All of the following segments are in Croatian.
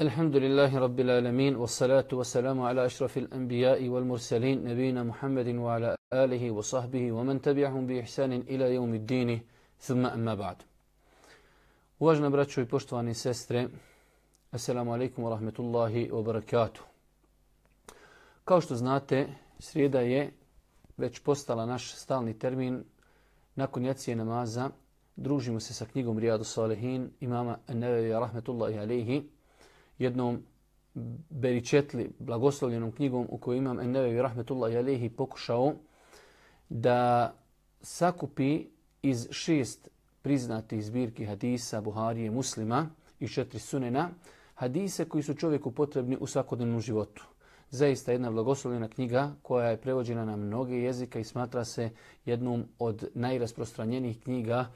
الحمد لله رب العالمين والصلاة والسلام على أشرف الأنبياء والمرسلين نبينا محمد وعلى آله وصحبه ومن تبعهم بإحسان إلى يوم الدين. ثم أما بعد. واجنا براتشو بوشتواني سيستر السلام عليكم ورحمة الله وبركاته Kao što znate, srijeda već postala naš stalni termin. Nakon jacije namaza. Družimo se sa knjigom Rijadu Salihin imama Nevevi Rahmetullahi Aleyhi jednom beričetli, blagoslovljenom knjigom u kojoj imam Ennevevi rahmetullahi alihi pokušao da sakupi iz šest priznatih zbirki hadisa, Buharije, muslima i četiri sunena, hadise koji su čovjeku potrebni u svakodnevnom životu. Zaista jedna blagoslovljena knjiga koja je prevođena na mnoge jezika i smatra se jednom od najrasprostranjenijih knjiga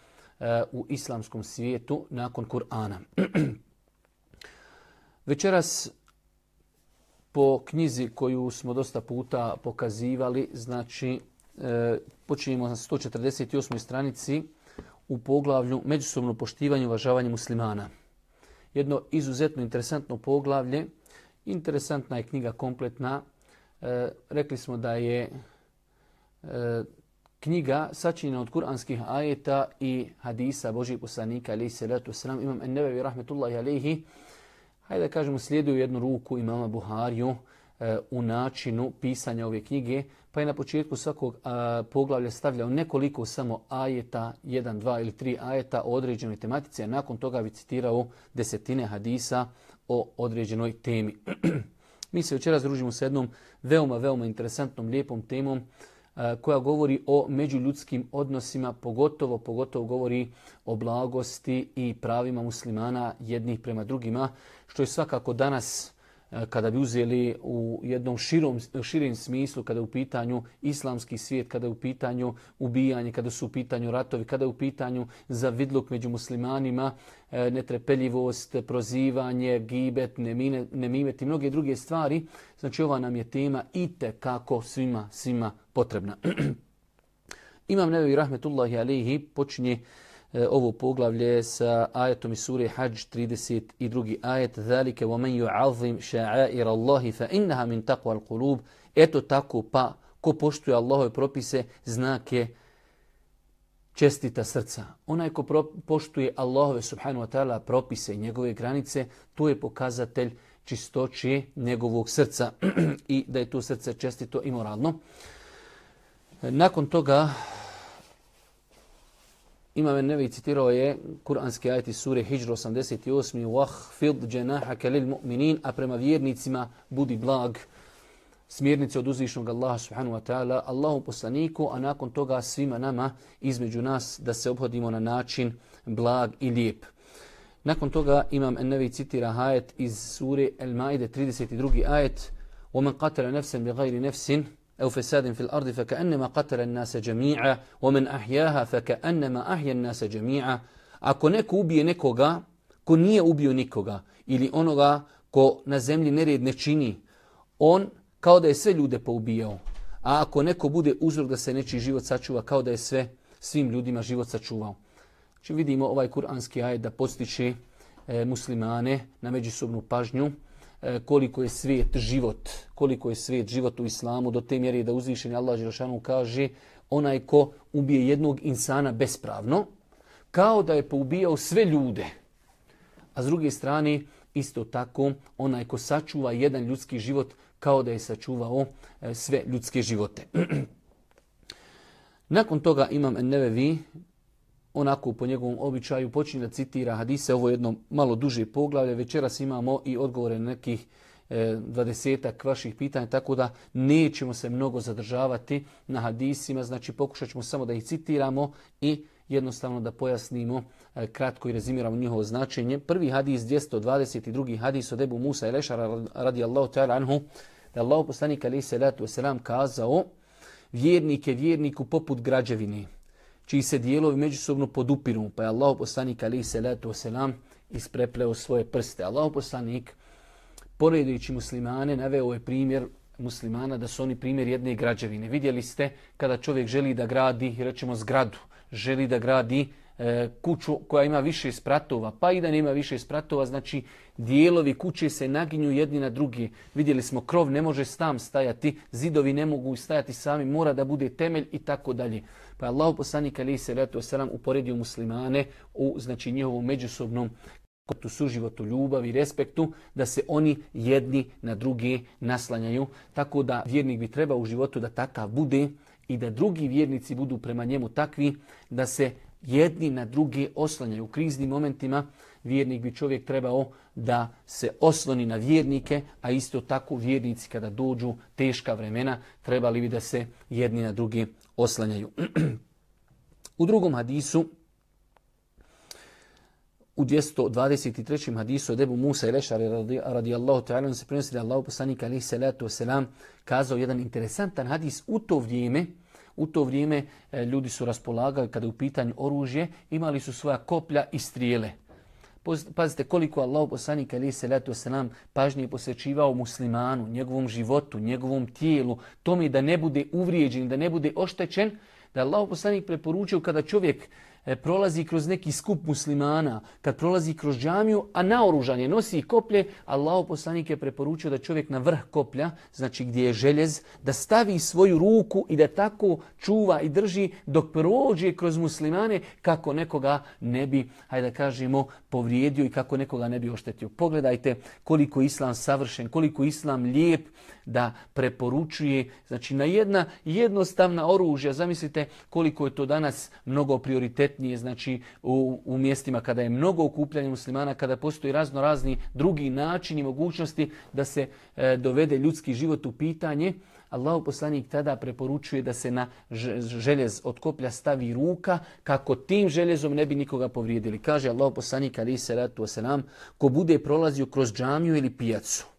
e, u islamskom svijetu nakon Kur'ana. Večeras po knjizi koju smo dosta puta pokazivali, znači e, počinjemo na 148. stranici u poglavlju Međusobno poštivanje i uvažavanje muslimana. Jedno izuzetno interesantno poglavlje, interesantna je knjiga kompletna. E, rekli smo da je e, knjiga sačinjena od kuranskih ajeta i hadisa Božih poslanika, ali se letu sram, imam ennevevi rahmetullahi alihi, hajde da kažemo, slijeduju jednu ruku imama Buhariju e, u načinu pisanja ove knjige, pa je na početku svakog poglavlja stavljao nekoliko samo ajeta, jedan, dva ili tri ajeta o određenoj tematici, a nakon toga bi citirao desetine hadisa o određenoj temi. Mi se večeras družimo s jednom veoma, veoma interesantnom, lijepom temom, koja govori o međuljudskim odnosima, pogotovo, pogotovo govori o blagosti i pravima muslimana jednih prema drugima, što je svakako danas kada bi uzeli u jednom širom, širim smislu, kada je u pitanju islamski svijet, kada je u pitanju ubijanje, kada su u pitanju ratovi, kada je u pitanju zavidluk među muslimanima, netrepeljivost, prozivanje, gibet, nemimet i mnoge druge stvari. Znači ova nam je tema i kako svima, svima potrebna. Imam Nevi Rahmetullahi Alihi počinje e, ovo poglavlje sa ajetom iz sure Hajj 32. ajet Zalike wa man yu'azzim sha'air Allahi fa innaha min taqwa al-qulub. Eto tako pa ko poštuje Allahove propise znake čestita srca. Onaj ko poštuje Allahove subhanahu wa ta'ala propise i njegove granice, to je pokazatelj čistoći njegovog srca i da je to srce čestito i moralno. Nakon toga Imam Nevi citirao je kuranski ajti sure Hijr 88. وَحْفِضْ جَنَاحَكَ لِلْمُؤْمِنِينَ A prema vjernicima budi blag smjernice od uzvišnog Allaha subhanahu wa ta'ala, Allahu poslaniku, a nakon toga svima nama između nas da se obhodimo na način blag i lijep. Nakon toga Imam Nevi citira ajet iz sure El-Maide 32. ajet وَمَنْ قَتَلَ نَفْسًا بِغَيْرِ نَفْسٍ أو فساد في الأرض فكأنما قتل الناس جميعا ومن أحياها فكأنما أحيا الناس جميعا Ako neko ubije nekoga ko nije ubio nikoga ili onoga ko na zemlji nered ne čini, on kao da je sve ljude poubijao. A ako neko bude uzrok da se nečiji život sačuva, kao da je sve svim ljudima život sačuvao. Znači vidimo ovaj kuranski ajet da postiče e, muslimane na međusobnu pažnju, E, koliko je svijet život, koliko je svijet život u islamu, do te mjere da uzvišeni Allah Želšanu kaže onaj ko ubije jednog insana bespravno, kao da je poubijao sve ljude. A s druge strane, isto tako, onaj ko sačuva jedan ljudski život, kao da je sačuvao e, sve ljudske živote. Nakon toga imam Nevevi onako po njegovom običaju počinje da citira hadise, ovo je jedno malo duže poglavlje, večeras imamo i odgovore na nekih e, dvadesetak vaših pitanja, tako da nećemo se mnogo zadržavati na hadisima, znači pokušat ćemo samo da ih citiramo i jednostavno da pojasnimo e, kratko i rezimiramo njihovo značenje. Prvi hadis 222. hadis od Ebu Musa i Lešara radijallahu ta'ala anhu, da Allah poslanik alaih salatu wasalam kazao vjernik je vjerniku poput građevine čiji se dijelovi međusobno podupiru. Pa je Allah poslanik alaih salatu wasalam isprepleo svoje prste. Allah poslanik, poredujući muslimane, naveo je primjer muslimana da su oni primjer jedne građevine. Vidjeli ste kada čovjek želi da gradi, rećemo zgradu, želi da gradi kuću koja ima više spratova, pa i da nema više spratova, znači dijelovi kuće se naginju jedni na drugi. Vidjeli smo, krov ne može sam stajati, zidovi ne mogu stajati sami, mora da bude temelj i tako dalje. Pa Allah poslanik ali se selam uporedio muslimane u znači njihovom međusobnom kotu suživotu, ljubavi, respektu, da se oni jedni na druge naslanjaju. Tako da vjernik bi trebao u životu da takav bude i da drugi vjernici budu prema njemu takvi da se jedni na druge oslanjaju. U kriznim momentima vjernik bi čovjek trebao da se osloni na vjernike, a isto tako vjernici kada dođu teška vremena trebali bi da se jedni na druge oslanjaju. U drugom hadisu, u 223. hadisu od Ebu Musa i Lešari radijallahu ta'ala se prenosi da Allah poslanik alaihi salatu wasalam kazao jedan interesantan hadis u to vrijeme, u to vrijeme e, ljudi su raspolagali kada je u pitanju oružje, imali su svoja koplja i strijele. Pazite koliko Allah poslanik alaihi salatu wasalam pažnje posvećivao muslimanu, njegovom životu, njegovom tijelu, tome da ne bude uvrijeđen, da ne bude oštećen, da Allah poslanik preporučio kada čovjek prolazi kroz neki skup muslimana, kad prolazi kroz džamiju, a naoružan je, nosi koplje, Allah poslanik je preporučio da čovjek na vrh koplja, znači gdje je željez, da stavi svoju ruku i da tako čuva i drži dok prođe kroz muslimane kako nekoga ne bi, hajde da kažemo, povrijedio i kako nekoga ne bi oštetio. Pogledajte koliko islam savršen, koliko islam lijep, da preporučuje, znači na jedna jednostavna oružja, zamislite koliko je to danas mnogo prioritetnije, znači u, u mjestima kada je mnogo okupljanja muslimana, kada postoji razno razni drugi načini, mogućnosti da se e, dovede ljudski život u pitanje, Allah poslanik tada preporučuje da se na željez od koplja stavi ruka kako tim željezom ne bi nikoga povrijedili. Kaže Allah poslanik ali se ratu nam ko bude prolazio kroz džamiju ili pijacu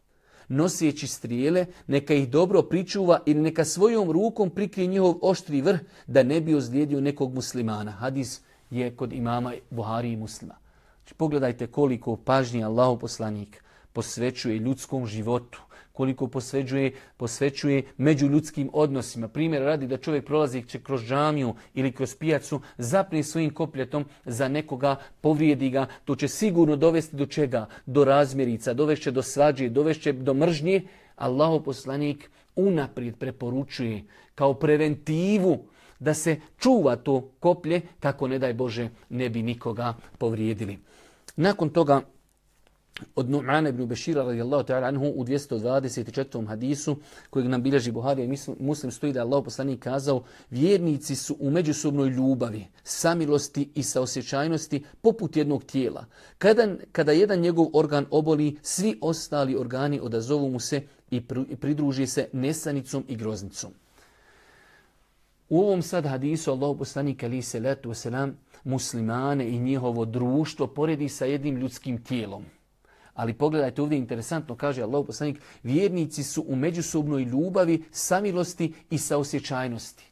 nosijeći strijele, neka ih dobro pričuva ili neka svojom rukom prikrije njihov oštri vrh da ne bi ozlijedio nekog muslimana. Hadis je kod imama Buhari i muslima. Znači, pogledajte koliko pažnje Allahu poslanik posvećuje ljudskom životu, koliko posveđuje, posvećuje među ljudskim odnosima. Primjer radi da čovjek prolazi kroz džamiju ili kroz pijacu, zapne svojim kopljetom za nekoga, povrijedi ga. To će sigurno dovesti do čega? Do razmjerica, dovešće do svađe, dovešće do mržnje. Allaho poslanik unaprijed preporučuje kao preventivu da se čuva to koplje kako ne daj Bože ne bi nikoga povrijedili. Nakon toga od Nu'mana ibn Bešira radijallahu ta'ala anhu u 224. hadisu kojeg nam bilježi Buharija i muslim stoji da je Allah poslanik kazao vjernici su u međusobnoj ljubavi, samilosti i saosjećajnosti poput jednog tijela. Kada, kada jedan njegov organ oboli, svi ostali organi odazovu mu se i pridruži se nesanicom i groznicom. U ovom sad hadisu Allah poslanik ali se letu muslimane i njihovo društvo poredi sa jednim ljudskim tijelom. Ali pogledajte ovdje interesantno, kaže Allah poslanik, vjernici su u međusobnoj ljubavi, samilosti i saosjećajnosti.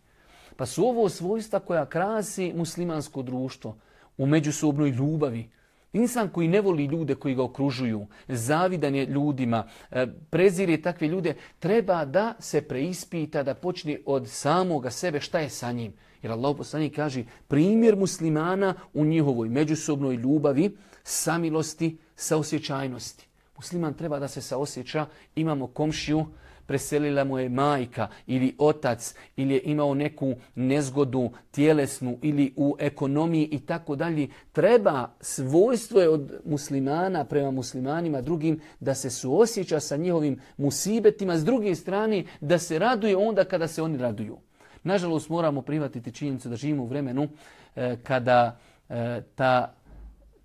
Pa su ovo svojstva koja krasi muslimansko društvo u međusobnoj ljubavi. Insan koji ne voli ljude koji ga okružuju, zavidan je ljudima, e, prezire takve ljude, treba da se preispita, da počne od samoga sebe šta je sa njim. Jer Allah poslanik kaže primjer muslimana u njihovoj međusobnoj ljubavi, samilosti, saosjećajnosti. Musliman treba da se saosjeća, imamo komšiju, preselila mu je majka ili otac ili je imao neku nezgodu tjelesnu ili u ekonomiji i tako dalje. Treba svojstvo je od muslimana prema muslimanima drugim da se suosjeća sa njihovim musibetima, s druge strane da se raduje onda kada se oni raduju. Nažalost moramo prihvatiti činjenicu da živimo u vremenu eh, kada eh, ta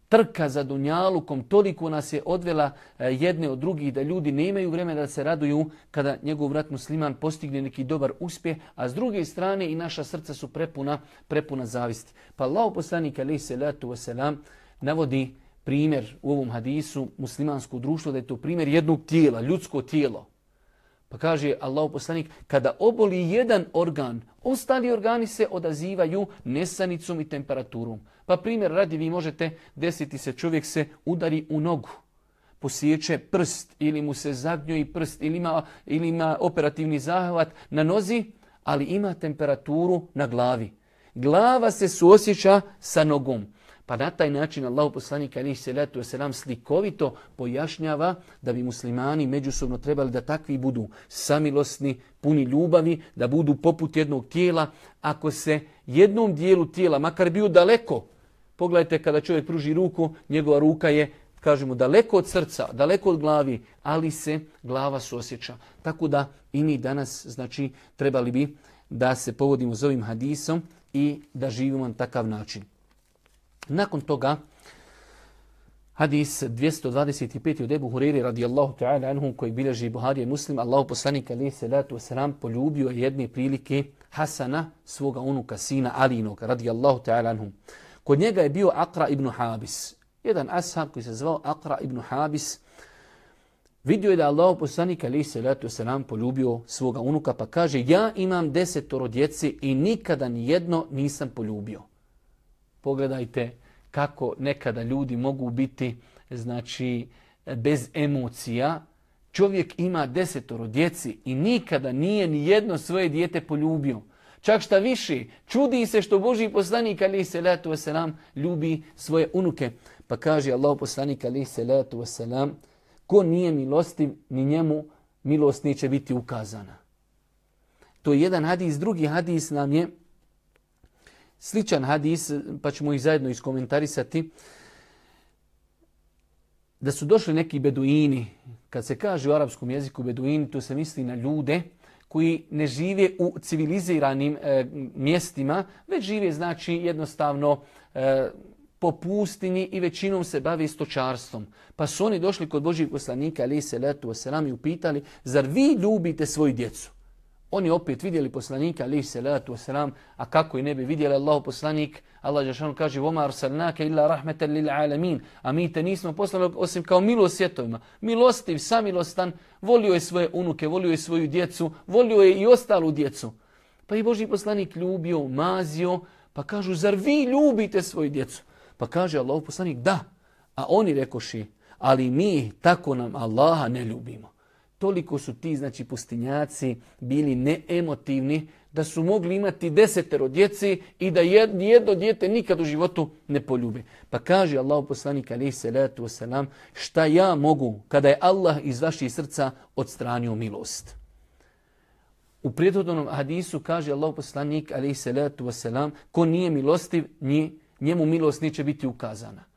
trka za Dunjalukom, toliko nas je odvela e, jedne od drugih da ljudi nemaju vremena da se raduju kada njegov vrat musliman postigne neki dobar uspjeh, a s druge strane i naša srca su prepuna, prepuna zavisti. Pa Allah poslanik alaih salatu wasalam navodi primjer u ovom hadisu muslimansko društvo da je to primjer jednog tijela, ljudsko tijelo. Pa kaže Allah poslanik, kada oboli jedan organ, ostali organi se odazivaju nesanicom i temperaturom. Pa primjer radi vi možete desiti se čovjek se udari u nogu, posjeće prst ili mu se zagnjoji prst ili ima, ili ima operativni zahvat na nozi, ali ima temperaturu na glavi. Glava se suosjeća sa nogom. Pa na taj način Allah poslanik ali se letu se nam slikovito pojašnjava da bi muslimani međusobno trebali da takvi budu samilosni, puni ljubavi, da budu poput jednog tijela. Ako se jednom dijelu tijela, makar bio daleko, pogledajte kada čovjek pruži ruku, njegova ruka je kažemo daleko od srca, daleko od glavi, ali se glava osjeća. Tako da i mi danas znači trebali bi da se povodimo s ovim hadisom i da živimo na takav način. Nakon toga, hadis 225. od Ebu Huriri radijallahu ta'ala anhum koji bilježi Buharija Muslim, Allahu poslanik alaih salatu wasalam poljubio jedne prilike Hasana, svoga unuka, sina Alinog, radijallahu ta'ala anhum. Kod njega je bio Akra ibn Habis, jedan ashab koji se zvao Akra ibn Habis, vidio je da Allah poslanik alaih salatu wasalam poljubio svoga unuka, pa kaže, ja imam desetoro djeci i nikada ni jedno nisam poljubio. Pogledajte kako nekada ljudi mogu biti znači bez emocija. Čovjek ima desetoro djeci i nikada nije ni jedno svoje dijete poljubio. Čak šta više, čudi se što Boži poslanik ali se letu wasalam ljubi svoje unuke. Pa kaže Allah poslanik ali se letu wasalam, ko nije milostiv, ni njemu milost neće biti ukazana. To je jedan hadis. Drugi hadis nam je sličan hadis, pa ćemo ih zajedno iskomentarisati, da su došli neki beduini. Kad se kaže u arapskom jeziku beduini, to se misli na ljude koji ne žive u civiliziranim e, mjestima, već žive znači jednostavno e, po pustinji i većinom se bave stočarstvom. Pa su oni došli kod Božih poslanika, ali se letu i upitali, zar vi ljubite svoju djecu? Oni opet vidjeli poslanika, ali se letu wasalam, a kako i ne bi vidjeli Allah poslanik, Allah Žešanu kaže, arsalnake illa rahmetan lil alamin, a mi te nismo poslali osim kao milost svjetovima. Milostiv, samilostan, volio je svoje unuke, volio je svoju djecu, volio je i ostalu djecu. Pa i Boži poslanik ljubio, mazio, pa kažu, zar vi ljubite svoju djecu? Pa kaže Allah poslanik, da. A oni rekoši, ali mi tako nam Allaha ne ljubimo. Toliko su ti znači pustinjaci bili neemotivni da su mogli imati desetero djeci i da jedno dijete nikad u životu ne poljube. Pa kaže Allah poslanik alaih salatu wasalam šta ja mogu kada je Allah iz vaših srca odstranio milost. U prethodnom hadisu kaže Allah poslanik alaih salatu wasalam ko nije milostiv njemu milost neće biti ukazana.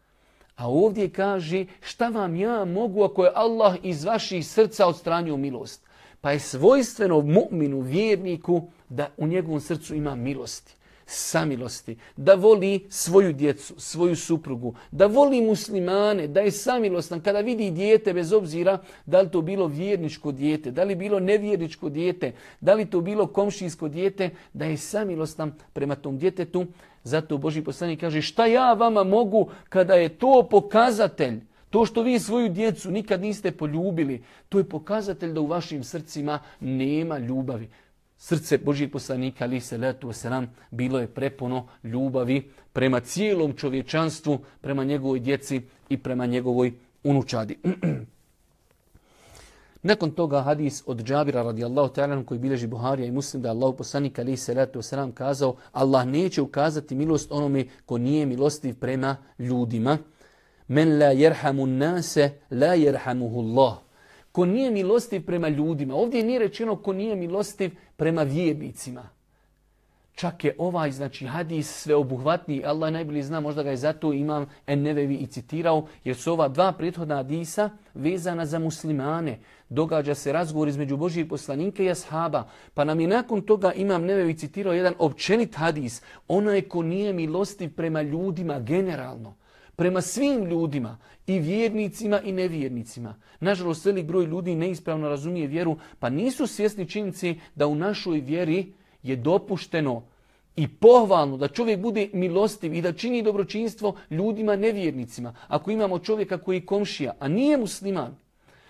A ovdje kaže šta vam ja mogu ako je Allah iz vaših srca odstranio milost. Pa je svojstveno mu'minu, vjerniku, da u njegovom srcu ima milosti, samilosti, da voli svoju djecu, svoju suprugu, da voli muslimane, da je samilostan kada vidi dijete bez obzira da li to bilo vjerničko dijete, da li bilo nevjerničko dijete, da li to bilo komšijsko dijete, da je samilostan prema tom djetetu, zato Boži poslanik kaže šta ja vama mogu kada je to pokazatelj, to što vi svoju djecu nikad niste poljubili, to je pokazatelj da u vašim srcima nema ljubavi. Srce Božijeg poslanika, ali se letu bilo je prepuno ljubavi prema cijelom čovječanstvu, prema njegovoj djeci i prema njegovoj unučadi. Nakon toga hadis od Džabira radijallahu ta'ala koji bilježi Buharija i Muslim da je Allah poslanik ali letu nam kazao Allah neće ukazati milost onome ko nije milostiv prema ljudima. Men la jerhamu nase la jerhamuhu Allah. Ko nije milostiv prema ljudima. Ovdje nije rečeno ko nije milostiv prema vjernicima. Čak je ovaj znači hadis sveobuhvatniji. Allah najbolje zna, možda ga je zato imam Ennevevi i citirao, jer su ova dva prethodna hadisa vezana za muslimane. Događa se razgovor između Božih poslanika i ashaba. Pa nam je nakon toga imam Nevevi citirao jedan općenit hadis. Onaj ko nije milostiv prema ljudima generalno prema svim ljudima, i vjernicima i nevjernicima. Nažalost, velik broj ljudi neispravno razumije vjeru, pa nisu svjesni činjenici da u našoj vjeri je dopušteno i pohvalno da čovjek bude milostiv i da čini dobročinstvo ljudima nevjernicima. Ako imamo čovjeka koji je komšija, a nije musliman,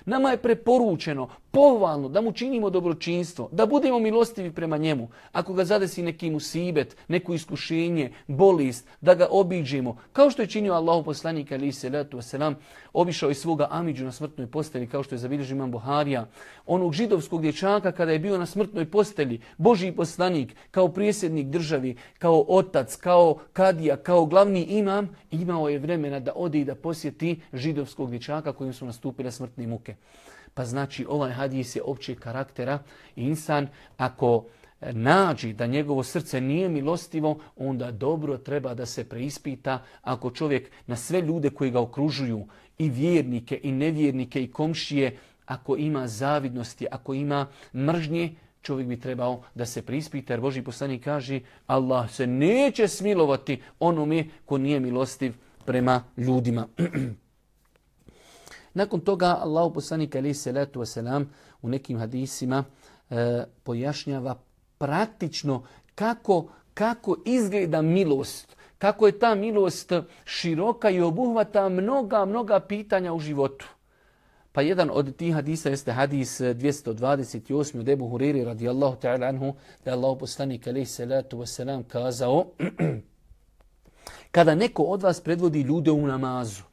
nama je preporučeno, pohvalno, da mu činimo dobročinstvo, da budemo milostivi prema njemu. Ako ga zadesi neki musibet, neko iskušenje, bolest, da ga obiđemo. Kao što je činio Allah poslanik ali se letu wasalam, obišao je svoga Amidžu na smrtnoj posteli, kao što je zabilježio imam Buharija. Onog židovskog dječaka kada je bio na smrtnoj posteli, Božji poslanik, kao prijesjednik državi, kao otac, kao kadija, kao glavni imam, imao je vremena da ode i da posjeti židovskog dječaka kojim su nastupile smrtne muke. Pa znači ovaj hadis je općeg karaktera. Insan ako nađi da njegovo srce nije milostivo, onda dobro treba da se preispita ako čovjek na sve ljude koji ga okružuju, i vjernike, i nevjernike, i komšije, ako ima zavidnosti, ako ima mržnje, čovjek bi trebao da se prispita, jer Boži poslanik kaže Allah se neće smilovati onome ko nije milostiv prema ljudima. Nakon toga Allah poslanik alaih salatu wasalam u nekim hadisima e, pojašnjava praktično kako, kako izgleda milost. Kako je ta milost široka i obuhvata mnoga, mnoga pitanja u životu. Pa jedan od tih hadisa jeste hadis 228. od Ebu Huriri radijallahu ta'ala anhu da je Allah poslanik alaih salatu wasalam kazao kada neko od vas predvodi ljude u namazu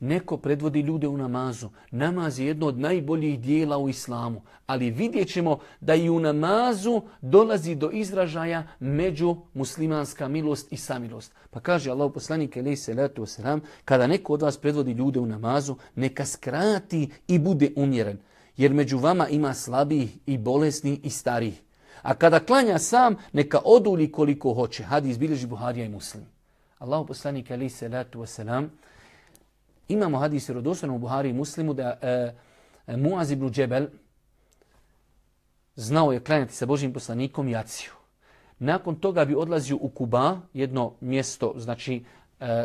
Neko predvodi ljude u namazu. Namaz je jedno od najboljih dijela u islamu. Ali vidjet ćemo da i u namazu dolazi do izražaja među muslimanska milost i samilost. Pa kaže Allah poslanik alaih salatu wasalam, kada neko od vas predvodi ljude u namazu, neka skrati i bude umjeren. Jer među vama ima slabih i bolesnih i starih. A kada klanja sam, neka oduli koliko hoće. Hadis bilježi Buharija i Muslim. Allah poslanik alaih salatu wasalam, Imamo hadis rodostojno u Buhari i Muslimu da e, e, Muaz ibn Džebel znao je klanjati sa Božim poslanikom Jaciju. Nakon toga bi odlazio u Kuba, jedno mjesto, znači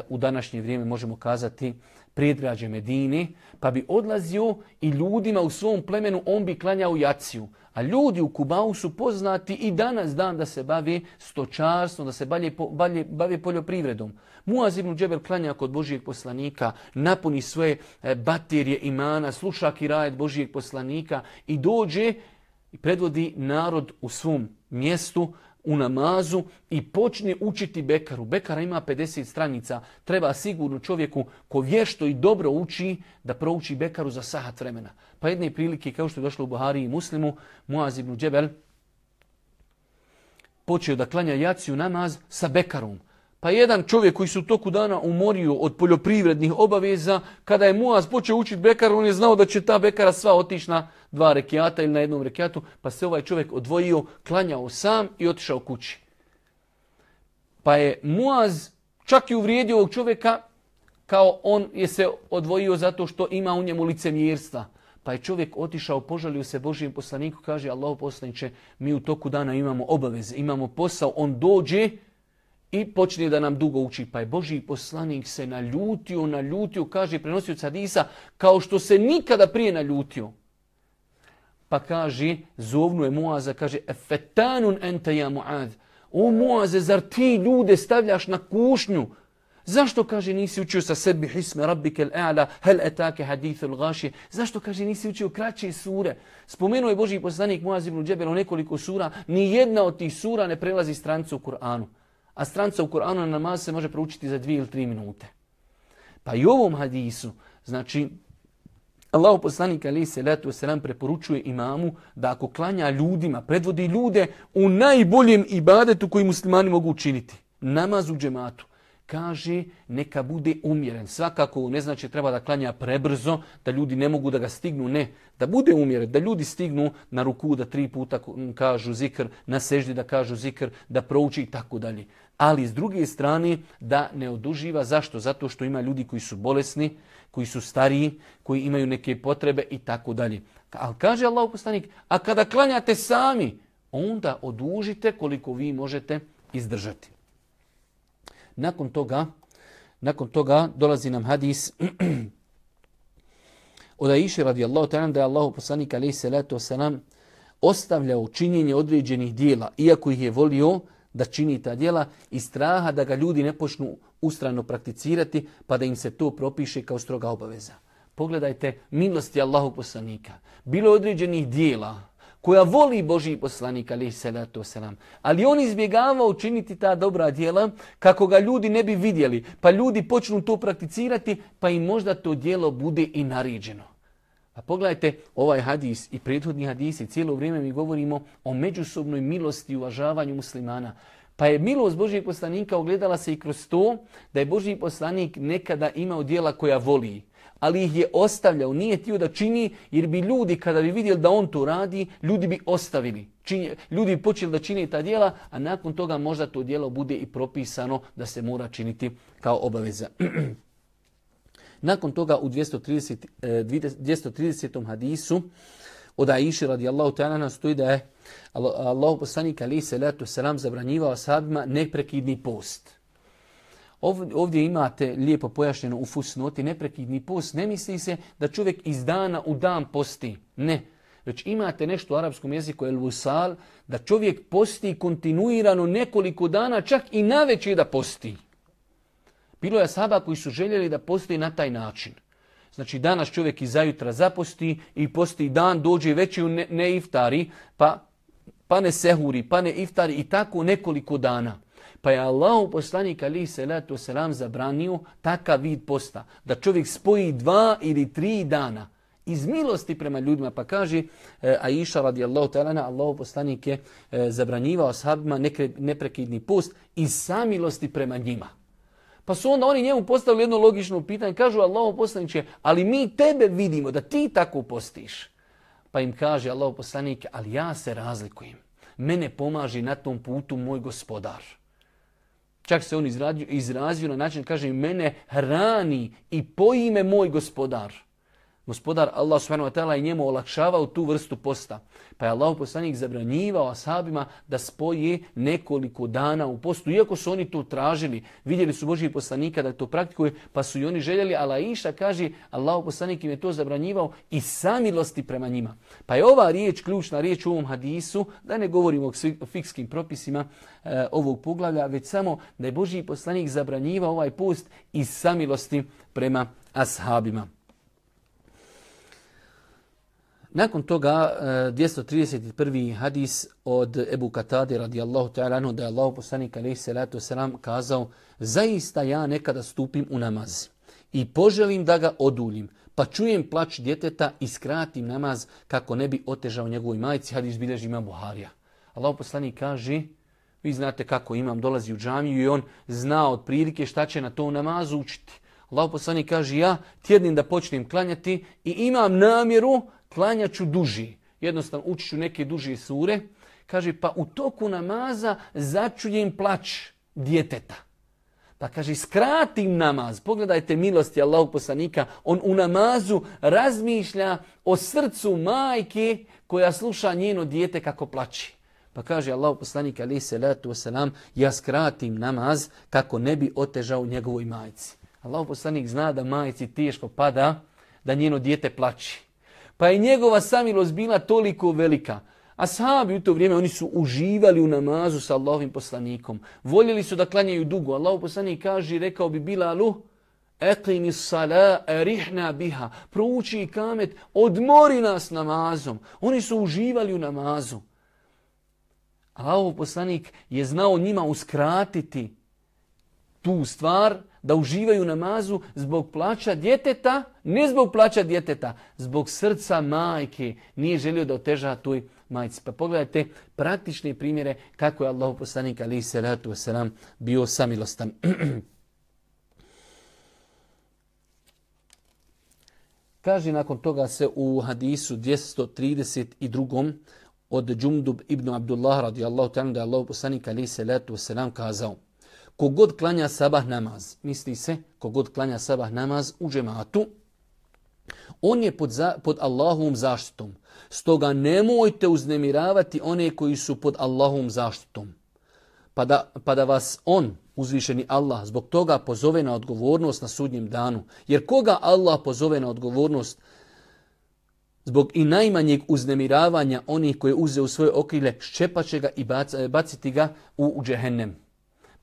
u današnje vrijeme možemo kazati prijedrađe Medini, pa bi odlazio i ljudima u svom plemenu on bi klanjao Jaciju. A ljudi u Kubau su poznati i danas dan da se bavi stočarstvom, da se bave, bave poljoprivredom. Muaz ibn Džebel klanja kod Božijeg poslanika, napuni svoje e, baterije imana, sluša kirajet Božijeg poslanika i dođe i predvodi narod u svom mjestu, u namazu i počne učiti Bekaru. Bekara ima 50 stranica. Treba sigurno čovjeku ko vješto i dobro uči da prouči Bekaru za sahat vremena. Pa jedne prilike, kao što je došlo u Buhari i Muslimu, Muaz ibn Džebel počeo da klanja jaciju namaz sa Bekarom. Pa jedan čovjek koji se u toku dana umorio od poljoprivrednih obaveza, kada je Muaz počeo učiti Bekar, on je znao da će ta Bekara sva otići na dva rekiata ili na jednom rekiatu, pa se ovaj čovjek odvojio, klanjao sam i otišao kući. Pa je Muaz čak i uvrijedio ovog čovjeka kao on je se odvojio zato što ima u njemu licemjerstva. Pa je čovjek otišao, požalio se Božijem poslaniku, kaže Allah poslaniće, mi u toku dana imamo obaveze, imamo posao, on dođe, i počne da nam dugo uči. Pa je Boži poslanik se naljutio, naljutio, kaže prenosio Hadisa, kao što se nikada prije naljutio. Pa kaže, zovnu je Muaza, kaže, efetanun ente ja Muaz. O Muaze, zar ti ljude stavljaš na kušnju? Zašto, kaže, nisi učio sa sebi hisme rabbikel e'ala, hel etake hadithul gaši? Zašto, kaže, nisi učio kraće sure? Spomenuo je Boži poslanik Muaz ibn Džebel u nekoliko sura. Ni jedna od tih sura ne prelazi strancu u Kur'anu a stranca u Koranu na namaz se može proučiti za dvije ili tri minute. Pa i u ovom hadisu, znači, Allah poslanik ali se letu selam preporučuje imamu da ako klanja ljudima, predvodi ljude u najboljem ibadetu koji muslimani mogu učiniti. Namaz u džematu. Kaže neka bude umjeren. Svakako ne znači treba da klanja prebrzo, da ljudi ne mogu da ga stignu. Ne, da bude umjeren, da ljudi stignu na ruku da tri puta kažu zikr, na seždi da kažu zikr, da prouči i tako dalje ali s druge strane da ne oduživa. Zašto? Zato što ima ljudi koji su bolesni, koji su stariji, koji imaju neke potrebe i tako dalje. Ali kaže Allah poslanik, a kada klanjate sami, onda odužite koliko vi možete izdržati. Nakon toga, nakon toga dolazi nam hadis od Aisha radijallahu ta'ala da je Allah poslanik alaihi salatu wasalam ostavljao činjenje određenih dijela, iako ih je volio, da čini ta djela i straha da ga ljudi ne počnu ustrano prakticirati pa da im se to propiše kao stroga obaveza. Pogledajte milosti Allahu poslanika. Bilo određenih dijela koja voli Boži poslanik, ali salatu selam. Ali on izbjegava učiniti ta dobra djela kako ga ljudi ne bi vidjeli. Pa ljudi počnu to prakticirati, pa im možda to djelo bude i nariđeno. A pogledajte ovaj hadis i prethodni hadisi, cijelo vrijeme mi govorimo o međusobnoj milosti i uvažavanju muslimana. Pa je milost Božijeg poslanika ogledala se i kroz to da je Božji poslanik nekada imao dijela koja voli ali ih je ostavljao, nije htio da čini, jer bi ljudi kada bi vidjeli da on to radi, ljudi bi ostavili. ljudi bi počeli da čini ta djela, a nakon toga možda to djelo bude i propisano da se mora činiti kao obaveza. nakon toga u 230. 230. hadisu od Aisha radijallahu ta'ala stoji da je Allah poslanik ali se letu selam zabranjivao ashabima neprekidni post. Ovdje imate lijepo pojašnjeno u fusnoti neprekidni post. Ne misli se da čovjek iz dana u dan posti. Ne. Već imate nešto u arapskom jeziku el vusal, da čovjek posti kontinuirano nekoliko dana, čak i na da posti. Bilo je saba koji su željeli da posti na taj način. Znači danas čovjek iz zajutra zaposti i posti dan, dođe veći u ne, ne iftari, pa, pa ne sehuri, pa ne iftari i tako nekoliko dana. Pa je Allah poslanik ali salatu selam zabranio takav vid posta. Da čovjek spoji dva ili tri dana iz milosti prema ljudima. Pa kaže e, Aisha radijallahu ta'ala, Allah poslanik je e, zabranjivao sahabima neprekidni post iz samilosti prema njima. Pa su onda oni njemu postavili jedno logično pitanje. Kažu Allah poslaniće, ali mi tebe vidimo da ti tako postiš. Pa im kaže Allah poslanik, ali ja se razlikujem. Mene pomaži na tom putu moj gospodar. Čak se on izrazio, na način, kaže, mene hrani i poji me moj gospodar. Gospodar Allah subhanahu wa ta'ala je njemu olakšavao tu vrstu posta. Pa je Allah poslanik zabranjivao ashabima da spoje nekoliko dana u postu. Iako su oni to tražili, vidjeli su Božji poslanika da to praktikuje, pa su i oni željeli. Ali Iša kaže, Allah poslanik im je to zabranjivao i samilosti prema njima. Pa je ova riječ, ključna riječ u ovom hadisu, da ne govorimo o fikskim propisima e, ovog poglavlja, već samo da je Božji poslanik zabranjivao ovaj post i samilosti prema ashabima. Nakon toga 231. E, hadis od Ebu Katade radijallahu ta'ala anhu da je Allah poslanik alaihi salatu wasalam kazao zaista ja nekada stupim u namaz i poželim da ga oduljim pa čujem plać djeteta i skratim namaz kako ne bi otežao njegovoj majci hadis bilježi ima Buharija. Allah poslanik kaže vi znate kako imam dolazi u džamiju i on zna od prilike šta će na to namazu učiti. Allah poslanik kaže ja tjednim da počnem klanjati i imam namjeru klanjaću duži. Jednostavno učit ću neke duže sure. Kaže, pa u toku namaza začujem plać djeteta. Pa kaže, skratim namaz. Pogledajte milosti Allahog poslanika. On u namazu razmišlja o srcu majke koja sluša njeno dijete kako plaći. Pa kaže Allah poslanik ali se letu wasalam, ja skratim namaz kako ne bi otežao njegovoj majci. Allah poslanik zna da majci teško pada da njeno dijete plaći. Pa je njegova samilost bila toliko velika. A sahabi u to vrijeme oni su uživali u namazu sa Allahovim poslanikom. Voljeli su da klanjaju dugo. Allahov poslanik kaže, rekao bi Bilalu, Eqimi sala erihna biha. Prouči i kamet, odmori nas namazom. Oni su uživali u namazu. Allahov poslanik je znao njima uskratiti tu stvar, da uživaju namazu zbog plaća djeteta, ne zbog plaća djeteta, zbog srca majke. Nije želio da oteža tuj majci. Pa pogledajte praktične primjere kako je Allah poslanik ali se ratu wasalam bio samilostan. Kaže nakon toga se u hadisu 232. od Džumdub ibn Abdullah radijallahu ta'ala da je Allah poslanik ali se ratu wasalam kazao Kogod klanja sabah namaz, misli se, kogod klanja sabah namaz u džematu, on je pod, za, pod Allahovom zaštitom. Stoga nemojte uznemiravati one koji su pod Allahovom zaštitom. Pa da, pa da vas on, uzvišeni Allah, zbog toga pozove na odgovornost na sudnjem danu. Jer koga Allah pozove na odgovornost zbog i najmanjeg uznemiravanja onih koje uze u svoje okrilje, ščepaće ga i baciti ga u džehennem.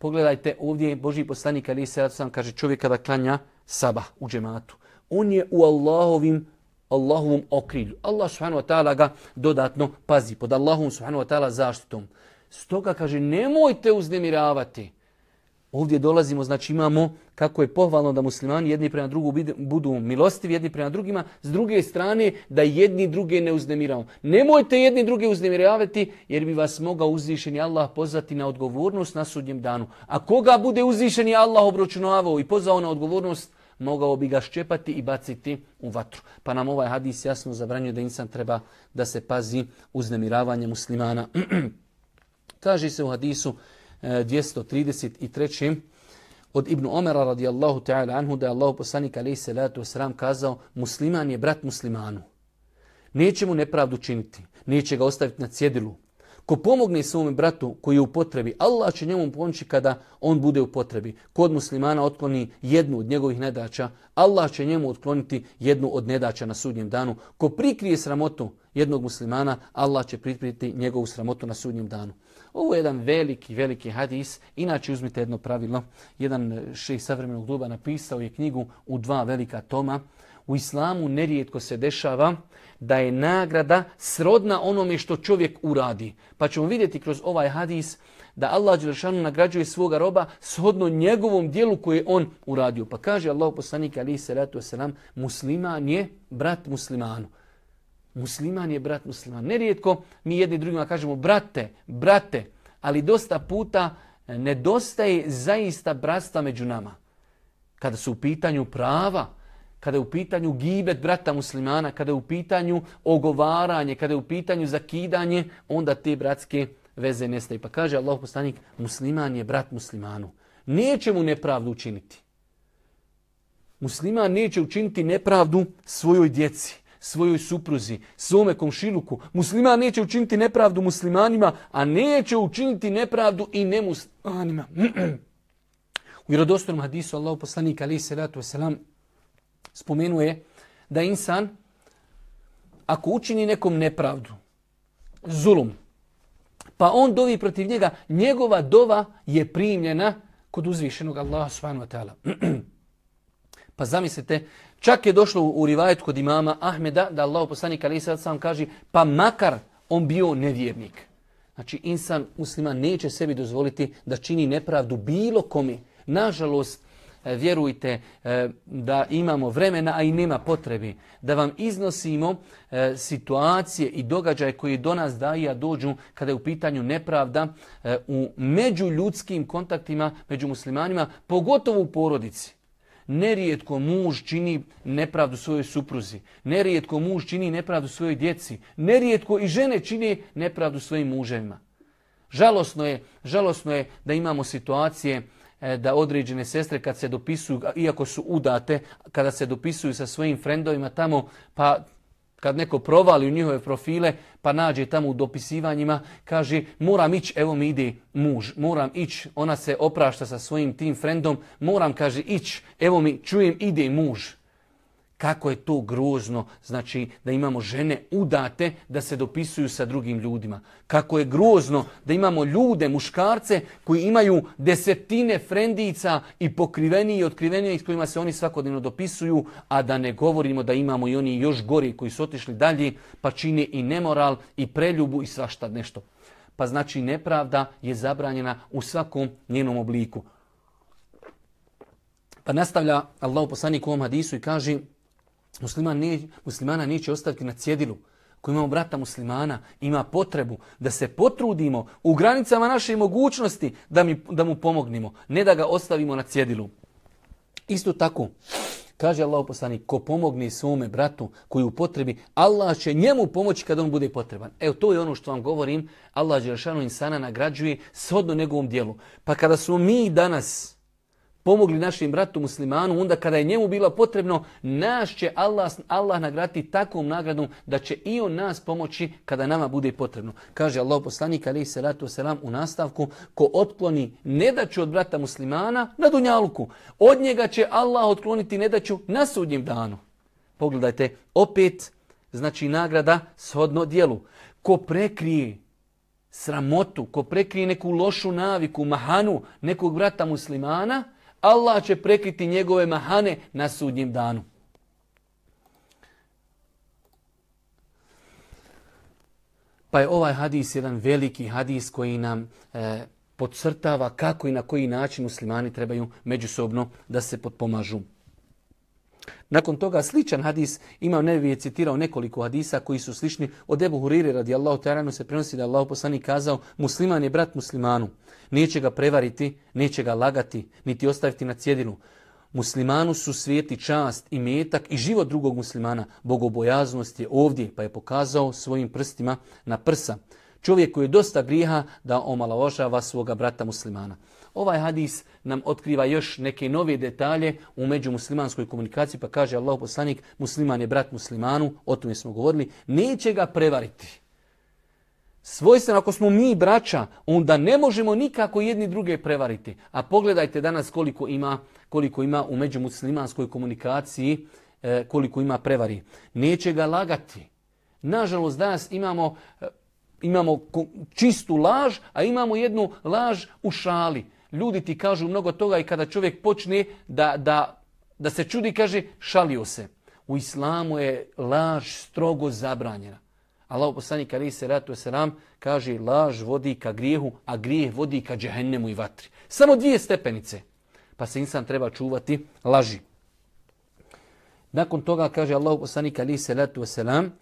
Pogledajte ovdje Boži poslanik ali sam kaže čovjek kada klanja sabah u džematu. on je u Allahovim Allahovom okrilju. Allah subhanahu wa ta'ala ga dodatno pazi pod Allahom subhanahu wa ta'ala zaštitom. Stoga kaže nemojte uznemiravati. Ovdje dolazimo, znači imamo kako je pohvalno da muslimani jedni prema drugu budu milostivi, jedni prema drugima, s druge strane da jedni druge ne uznemiravamo. Nemojte jedni druge uznemiravati jer bi vas mogao uzvišeni Allah pozvati na odgovornost na sudnjem danu. A koga bude uzvišeni Allah obročunavao i pozvao na odgovornost, mogao bi ga ščepati i baciti u vatru. Pa nam ovaj hadis jasno zabranjuje da insan treba da se pazi uznemiravanje muslimana. Kaže se u hadisu 233. Od Ibn Omera radijallahu ta'ala anhu da je Allah poslanik alaih salatu wasalam kazao musliman je brat muslimanu. Neće mu nepravdu činiti, neće ga ostaviti na cjedilu. Ko pomogne svome bratu koji je u potrebi, Allah će njemu pomoći kada on bude u potrebi. Kod muslimana otkloni jednu od njegovih nedača, Allah će njemu otkloniti jednu od nedača na sudnjem danu. Ko prikrije sramotu jednog muslimana, Allah će prikriti njegovu sramotu na sudnjem danu. Ovo je jedan veliki, veliki hadis. Inače, uzmite jedno pravilo. Jedan šeh savremenog doba napisao je knjigu u dva velika toma. U islamu nerijetko se dešava da je nagrada srodna onome što čovjek uradi. Pa ćemo vidjeti kroz ovaj hadis da Allah Đelšanu nagrađuje svoga roba shodno njegovom dijelu koje je on uradio. Pa kaže Allah poslanik ali salatu wasalam, musliman je brat muslimanu. Musliman je brat musliman. Nerijetko mi jedni drugima kažemo brate, brate, ali dosta puta nedostaje zaista bratstva među nama. Kada su u pitanju prava, kada je u pitanju gibet brata muslimana, kada je u pitanju ogovaranje, kada je u pitanju zakidanje, onda te bratske veze nestaju. Pa kaže Allah poslanik, musliman je brat muslimanu. Neće mu nepravdu učiniti. Musliman neće učiniti nepravdu svojoj djeci svojoj supruzi, svome komšiluku. Musliman neće učiniti nepravdu muslimanima, a neće učiniti nepravdu i nemuslimanima. U vjerodostojnom hadisu Allah poslanik alaih salatu wasalam spomenuje da insan ako učini nekom nepravdu, zulum, pa on dovi protiv njega, njegova dova je primljena kod uzvišenog Allaha subhanahu wa ta'ala. pa zamislite Čak je došlo u rivajet kod imama Ahmeda da Allah poslanik ali sad sam kaže pa makar on bio nevjernik. Znači insan muslima neće sebi dozvoliti da čini nepravdu bilo komi. Nažalost, e, vjerujte e, da imamo vremena, a i nema potrebi da vam iznosimo e, situacije i događaje koji do nas daje, a dođu kada je u pitanju nepravda u međuljudskim kontaktima među muslimanima, pogotovo u porodici. Nerijetko muž čini nepravdu svojoj supruzi. Nerijetko muž čini nepravdu svojoj djeci. Nerijetko i žene čini nepravdu svojim muževima. Žalosno je, žalosno je da imamo situacije e, da određene sestre kad se dopisuju, iako su udate, kada se dopisuju sa svojim frendovima tamo, pa kad neko provali u njihove profile, pa nađe tamo u dopisivanjima, kaže moram ići, evo mi ide muž, moram ići, ona se oprašta sa svojim tim frendom, moram, kaže, ići, evo mi, čujem, ide muž. Kako je to grozno, znači da imamo žene udate da se dopisuju sa drugim ljudima. Kako je grozno da imamo ljude, muškarce koji imaju desetine frendica i pokriveni i otkriveni s kojima se oni svakodnevno dopisuju, a da ne govorimo da imamo i oni još gori koji su otišli dalje pa čine i nemoral i preljubu i svašta nešto. Pa znači nepravda je zabranjena u svakom njenom obliku. Pa nastavlja Allah poslanik u ovom hadisu i kaže Musliman nije, muslimana neće ostaviti na cjedilu. Ko imamo brata muslimana, ima potrebu da se potrudimo u granicama naše mogućnosti da, mi, da mu pomognimo. Ne da ga ostavimo na cjedilu. Isto tako, kaže Allah poslanik, ko pomogne svome bratu koji u potrebi, Allah će njemu pomoći kada on bude potreban. Evo, to je ono što vam govorim. Allah Đelšanu insana nagrađuje shodno njegovom dijelu. Pa kada smo mi danas pomogli našim bratu muslimanu, onda kada je njemu bilo potrebno, naš će Allah, Allah nagrati takvom nagradom da će i on nas pomoći kada nama bude potrebno. Kaže Allah poslanik alaih salatu wasalam u nastavku, ko otkloni nedaću od brata muslimana na dunjalku, od njega će Allah otkloniti nedaću na sudnjem danu. Pogledajte, opet znači nagrada shodno dijelu. Ko prekrije sramotu, ko prekrije neku lošu naviku, mahanu nekog brata muslimana, Allah će prekriti njegove mahane na sudnjem danu. Pa je ovaj hadis jedan veliki hadis koji nam e, podcrtava kako i na koji način muslimani trebaju međusobno da se potpomažu. Nakon toga sličan hadis, imam Nevi je citirao nekoliko hadisa koji su slični. Od Ebu Hurire radijallahu ta'alanu se prenosi da je Allah poslani kazao musliman je brat muslimanu. Neće ga prevariti, neće ga lagati, niti ostaviti na cjedinu. Muslimanu su svijeti čast i metak i život drugog muslimana. Bogobojaznost je ovdje, pa je pokazao svojim prstima na prsa. Čovjek koji je dosta griha da omalovažava svoga brata muslimana. Ovaj hadis nam otkriva još neke nove detalje u međumuslimanskoj komunikaciji, pa kaže Allah poslanik, musliman je brat muslimanu, o tome smo govorili, neće ga prevariti. Svojstveno, ako smo mi braća, onda ne možemo nikako jedni druge prevariti. A pogledajte danas koliko ima, koliko ima u međumuslimanskoj komunikaciji, e, koliko ima prevari. Neće ga lagati. Nažalost, danas imamo, e, imamo čistu laž, a imamo jednu laž u šali. Ljudi ti kažu mnogo toga i kada čovjek počne da, da, da se čudi, kaže šalio se. U islamu je laž strogo zabranjena. Allah poslanik ali se ratu selam kaže laž vodi ka grijehu, a grijeh vodi ka džehennemu i vatri. Samo dvije stepenice. Pa se insan treba čuvati laži. Nakon toga kaže Allah poslanik ali se ratu selam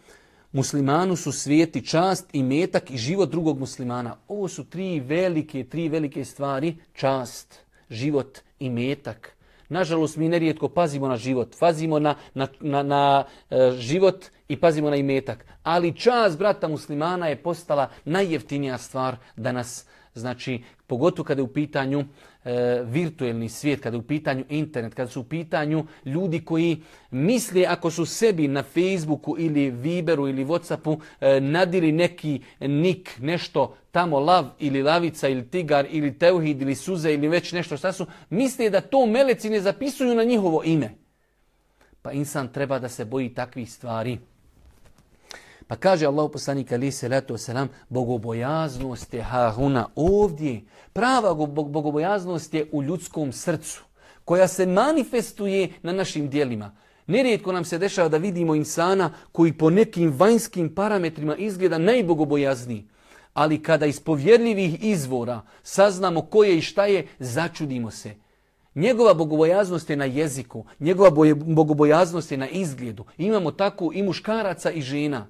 Muslimanu su svijeti čast i metak i život drugog muslimana. Ovo su tri velike, tri velike stvari. Čast, život i metak. Nažalost, mi nerijetko pazimo na život. Pazimo na, na, na, na e, život i pazimo na imetak. Ali čast brata muslimana je postala najjeftinija stvar danas. Znači, pogotovo kada je u pitanju e, virtuelni svijet, kada je u pitanju internet, kada su u pitanju ljudi koji misle ako su sebi na Facebooku ili Viberu ili Whatsappu e, nadili neki nik, nešto tamo lav ili lavica ili tigar ili teuhid ili suze ili već nešto šta su, misle da to meleci ne zapisuju na njihovo ime. Pa insan treba da se boji takvih stvari. Pa kaže Allah poslanik ali se letu selam, bogobojaznost je hahuna ovdje. Prava bogobojaznost je u ljudskom srcu, koja se manifestuje na našim dijelima. Nerijetko nam se dešava da vidimo insana koji po nekim vanjskim parametrima izgleda najbogobojazniji. Ali kada iz povjerljivih izvora saznamo ko je i šta je, začudimo se. Njegova bogobojaznost je na jeziku, njegova bogobojaznost je na izgledu. Imamo tako i muškaraca i žena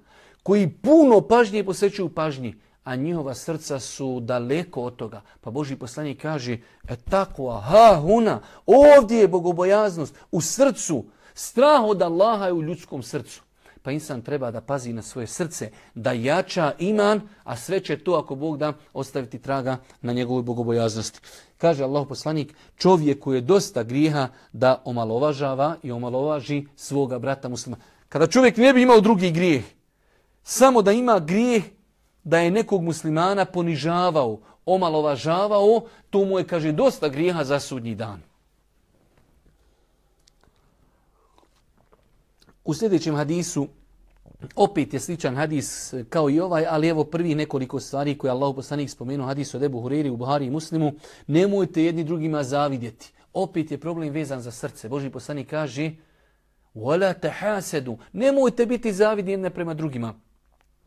koji puno pažnje posvećuju pažnji, a njihova srca su daleko od toga. Pa Boži poslanik kaže, e tako, ha, huna, ovdje je bogobojaznost u srcu, strah od Allaha je u ljudskom srcu. Pa insan treba da pazi na svoje srce, da jača iman, a sve će to, ako Bog da, ostaviti traga na njegovoj bogobojaznosti. Kaže Allah poslanik, čovjeku je dosta grijeha da omalovažava i omalovaži svoga brata muslima. Kada čovjek ne bi imao drugi grijeh, samo da ima grijeh da je nekog muslimana ponižavao, omalovažavao, to mu je, kaže, dosta grijeha za sudnji dan. U sljedećem hadisu, opet je sličan hadis eh, kao i ovaj, ali evo prvi nekoliko stvari koje Allah poslanik spomenuo, hadis od Ebu Huriri u Buhari i Muslimu, nemojte jedni drugima zavidjeti. Opet je problem vezan za srce. Boži poslanik kaže, Wala tahasedu, nemojte biti zavidni jedne prema drugima.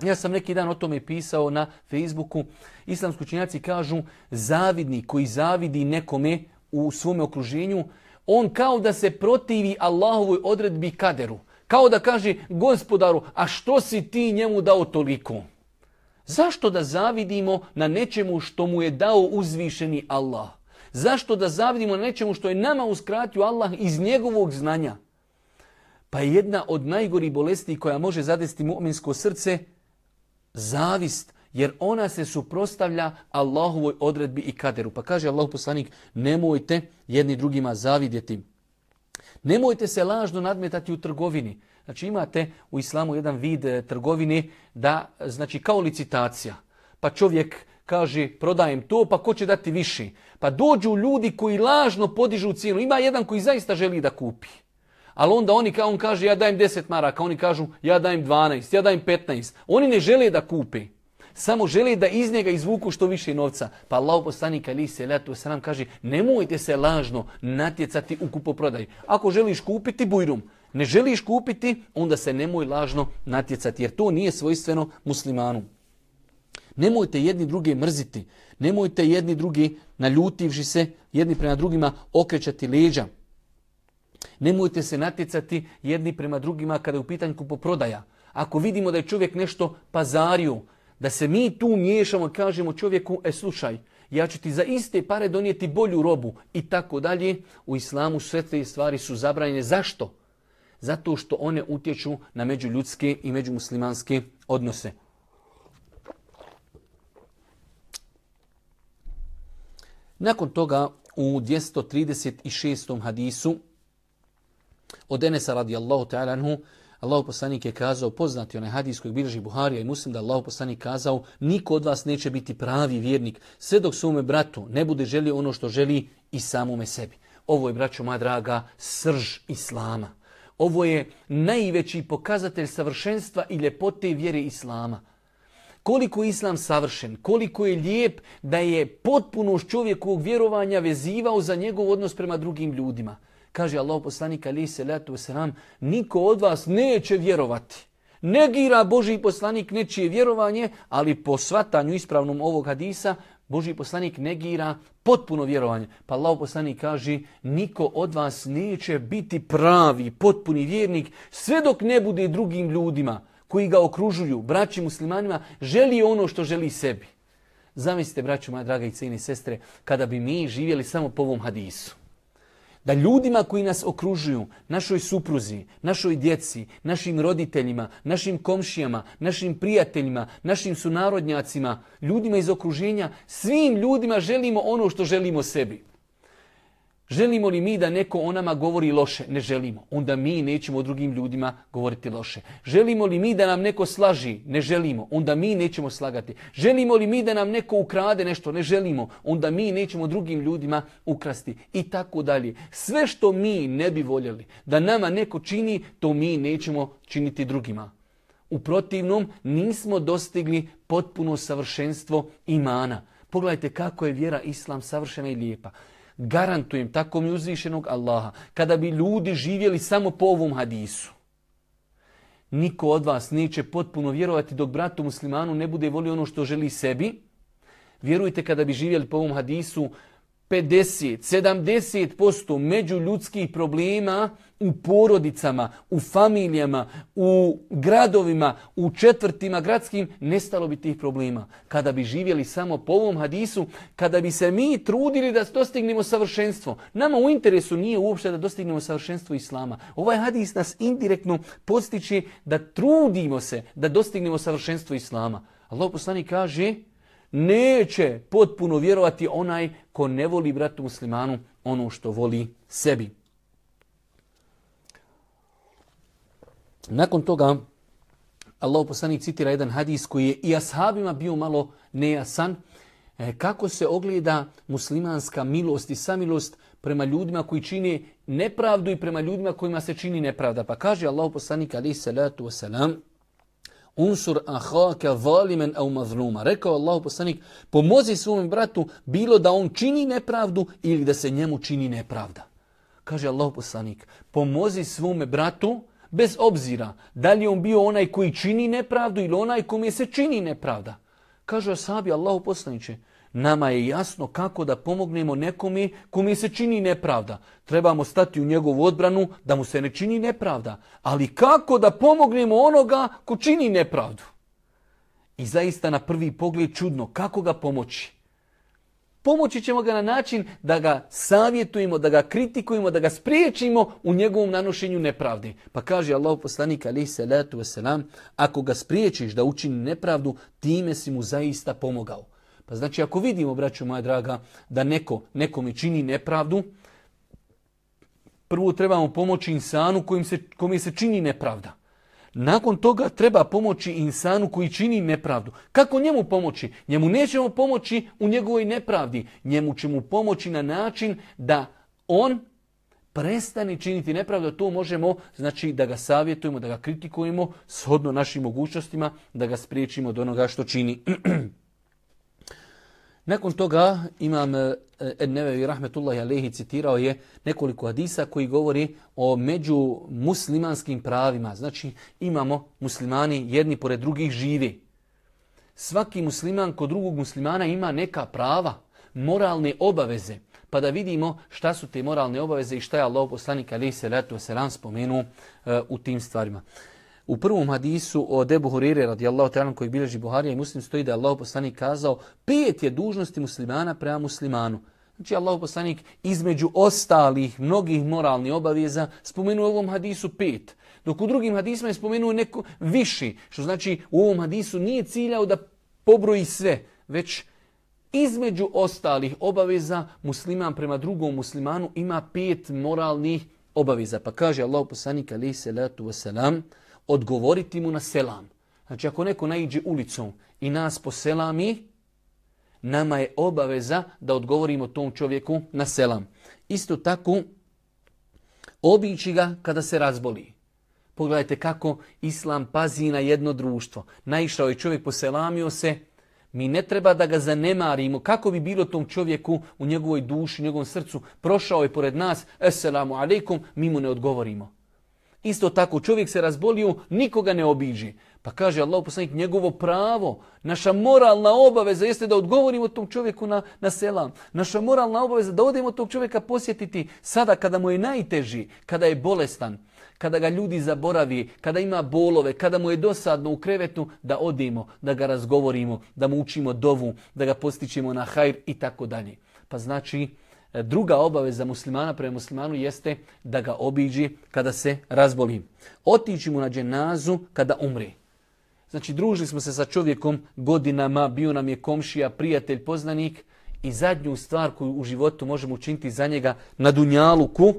Ja sam neki dan o tome pisao na Facebooku. Islamski učinjaci kažu zavidni koji zavidi nekome u svome okruženju, on kao da se protivi Allahovoj odredbi kaderu. Kao da kaže gospodaru, a što si ti njemu dao toliko? Zašto da zavidimo na nečemu što mu je dao uzvišeni Allah? Zašto da zavidimo na nečemu što je nama uskratio Allah iz njegovog znanja? Pa je jedna od najgorih bolesti koja može zadesti mu'minsko srce zavist, jer ona se suprostavlja Allahovoj odredbi i kaderu. Pa kaže Allah poslanik, nemojte jedni drugima zavidjeti. Nemojte se lažno nadmetati u trgovini. Znači imate u islamu jedan vid e, trgovine da, znači kao licitacija. Pa čovjek kaže prodajem to, pa ko će dati više? Pa dođu ljudi koji lažno podižu cijenu. Ima jedan koji zaista želi da kupi. Ali onda oni, on kaže, ja dajem 10 maraka, oni kažu, ja dajem 12, ja dajem 15. Oni ne žele da kupe. Samo žele da iz njega izvuku što više novca. Pa Allah poslanik ali se letu se nam kaže, nemojte se lažno natjecati u kupoprodaju. Ako želiš kupiti, bujrum. Ne želiš kupiti, onda se nemoj lažno natjecati, jer to nije svojstveno muslimanu. Nemojte jedni druge mrziti. Nemojte jedni drugi naljutivši se jedni prema drugima okrećati leđa. Nemojte se natjecati jedni prema drugima kada je u pitanju kupoprodaja. Ako vidimo da je čovjek nešto pazario, da se mi tu miješamo i kažemo čovjeku, e slušaj, ja ću ti za iste pare donijeti bolju robu i tako dalje. U islamu sve te stvari su zabranjene. Zašto? Zato što one utječu na međuljudske i međumuslimanske odnose. Nakon toga u 236. hadisu od Enesa radijallahu ta'ala anhu Allahu poslanik je kazao, poznati onaj hadis kojeg bilježi Buharija i Muslim, da Allahu poslanik kazao, niko od vas neće biti pravi vjernik, sve dok svome bratu ne bude želio ono što želi i samome sebi. Ovo je, braćo moja draga, srž Islama. Ovo je najveći pokazatelj savršenstva i ljepote vjere Islama. Koliko je Islam savršen, koliko je lijep da je potpunost čovjekovog vjerovanja vezivao za njegov odnos prema drugim ljudima. Kaže Allah poslanik ali se letu selam, niko od vas neće vjerovati. Negira Boži poslanik nečije vjerovanje, ali po svatanju ispravnom ovog hadisa, Boži poslanik negira potpuno vjerovanje. Pa Allah poslanik kaže, niko od vas neće biti pravi, potpuni vjernik, sve dok ne bude drugim ljudima koji ga okružuju, braći muslimanima, želi ono što želi sebi. Zamislite, braću moja draga i cijene sestre, kada bi mi živjeli samo po ovom hadisu da ljudima koji nas okružuju, našoj supruzi, našoj djeci, našim roditeljima, našim komšijama, našim prijateljima, našim sunarodnjacima, ljudima iz okruženja, svim ljudima želimo ono što želimo sebi. Želimo li mi da neko o nama govori loše? Ne želimo. Onda mi nećemo o drugim ljudima govoriti loše. Želimo li mi da nam neko slaži? Ne želimo. Onda mi nećemo slagati. Želimo li mi da nam neko ukrade nešto? Ne želimo. Onda mi nećemo drugim ljudima ukrasti. I tako dalje. Sve što mi ne bi voljeli da nama neko čini, to mi nećemo činiti drugima. U protivnom nismo dostigli potpuno savršenstvo imana. Pogledajte kako je vjera Islam savršena i lijepa. Garantujem, tako mi uzvišenog Allaha, kada bi ljudi živjeli samo po ovom hadisu, niko od vas neće potpuno vjerovati dok bratu muslimanu ne bude volio ono što želi sebi. Vjerujte kada bi živjeli po ovom hadisu, 50, 70% međuljudskih problema u porodicama, u familijama, u gradovima, u četvrtima gradskim, nestalo bi tih problema. Kada bi živjeli samo po ovom hadisu, kada bi se mi trudili da dostignemo savršenstvo. Nama u interesu nije uopšte da dostignemo savršenstvo Islama. Ovaj hadis nas indirektno postiče da trudimo se da dostignemo savršenstvo Islama. Allah poslani kaže, neće potpuno vjerovati onaj ko ne voli bratu muslimanu ono što voli sebi. Nakon toga Allah poslanik citira jedan hadis koji je i ashabima bio malo nejasan. E, kako se ogleda muslimanska milost i samilost prema ljudima koji čini nepravdu i prema ljudima kojima se čini nepravda. Pa kaže Allah poslanik alaih salatu wasalam, unsur ahaka zalimen au mazluma. Rekao Allah poslanik, pomozi svom bratu bilo da on čini nepravdu ili da se njemu čini nepravda. Kaže Allah poslanik, pomozi svome bratu bez obzira da li on bio onaj koji čini nepravdu ili onaj kome se čini nepravda. Kaže sahabi Allahu poslaniče, Nama je jasno kako da pomognemo nekome kome se čini nepravda. Trebamo stati u njegovu odbranu da mu se ne čini nepravda. Ali kako da pomognemo onoga ko čini nepravdu? I zaista na prvi pogled čudno kako ga pomoći. Pomoći ćemo ga na način da ga savjetujemo, da ga kritikujemo, da ga spriječimo u njegovom nanošenju nepravde. Pa kaže Allah poslanik alaih salatu wasalam, ako ga spriječiš da učini nepravdu, time si mu zaista pomogao. Pa znači ako vidimo, braću moja draga, da neko nekome čini nepravdu, prvo trebamo pomoći insanu kojim se, kojim se čini nepravda. Nakon toga treba pomoći insanu koji čini nepravdu. Kako njemu pomoći? Njemu nećemo pomoći u njegovoj nepravdi. Njemu ćemo pomoći na način da on prestane činiti nepravdu. To možemo, znači da ga savjetujemo, da ga kritikujemo, shodno našim mogućnostima, da ga spriječimo od onoga što čini. Nakon toga imam Ennevevi rahmetullahi alehi citirao je nekoliko hadisa koji govori o među muslimanskim pravima. Znači imamo muslimani jedni pored drugih živi. svaki musliman kod drugog muslimana ima neka prava, moralne obaveze. Pa da vidimo šta su te moralne obaveze i šta je Allah poslanik se letu selam spomenuo e, u tim stvarima. U prvom hadisu o Debu Hurire radijallahu ta'ala koji bilježi Buharija i muslim stoji da je Allah poslanik kazao pet je dužnosti muslimana prema muslimanu. Znači Allah poslanik između ostalih mnogih moralnih obaveza spomenuo u ovom hadisu pet. Dok u drugim hadisima je spomenuo neko viši. Što znači u ovom hadisu nije ciljao da pobroji sve, već između ostalih obaveza musliman prema drugom muslimanu ima pet moralnih obaveza. Pa kaže Allah poslanik alaih salatu wasalam, odgovoriti mu na selam. Znači ako neko naiđe ulicom i nas poselami, nama je obaveza da odgovorimo tom čovjeku na selam. Isto tako, obići ga kada se razboli. Pogledajte kako Islam pazi na jedno društvo. Naišao je čovjek, poselamio se, mi ne treba da ga zanemarimo. Kako bi bilo tom čovjeku u njegovoj duši, u njegovom srcu, prošao je pored nas, eselamu alaikum, mi mu ne odgovorimo. Isto tako čovjek se razbolio, nikoga ne obiđi. Pa kaže Allah poslanik, njegovo pravo, naša moralna obaveza jeste da odgovorimo tom čovjeku na, na selam. Naša moralna obaveza da odemo tog čovjeka posjetiti sada kada mu je najteži, kada je bolestan, kada ga ljudi zaboravi, kada ima bolove, kada mu je dosadno u krevetu, da odemo, da ga razgovorimo, da mu učimo dovu, da ga postičemo na hajr i tako dalje. Pa znači, Druga obaveza muslimana prema muslimanu jeste da ga obiđi kada se razboli. Otići mu na dženazu kada umri. Znači, družili smo se sa čovjekom godinama, bio nam je komšija, prijatelj, poznanik i zadnju stvar koju u životu možemo učiniti za njega na Dunjaluku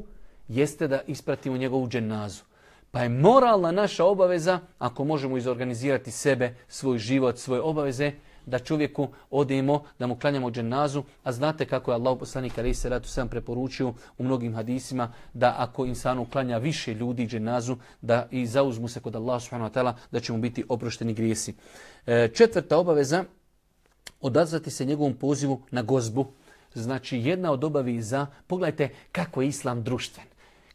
jeste da ispratimo njegovu dženazu. Pa je moralna naša obaveza, ako možemo izorganizirati sebe, svoj život, svoje obaveze, da čovjeku odemo, da mu klanjamo dženazu, a znate kako je Allah poslanik ali se ratu sam preporučio u mnogim hadisima da ako insanu klanja više ljudi dženazu, da i zauzmu se kod Allah subhanahu wa ta'ala, da će mu biti oprošteni grijesi. E, četvrta obaveza, odazvati se njegovom pozivu na gozbu. Znači jedna od obavi za, pogledajte kako je islam društven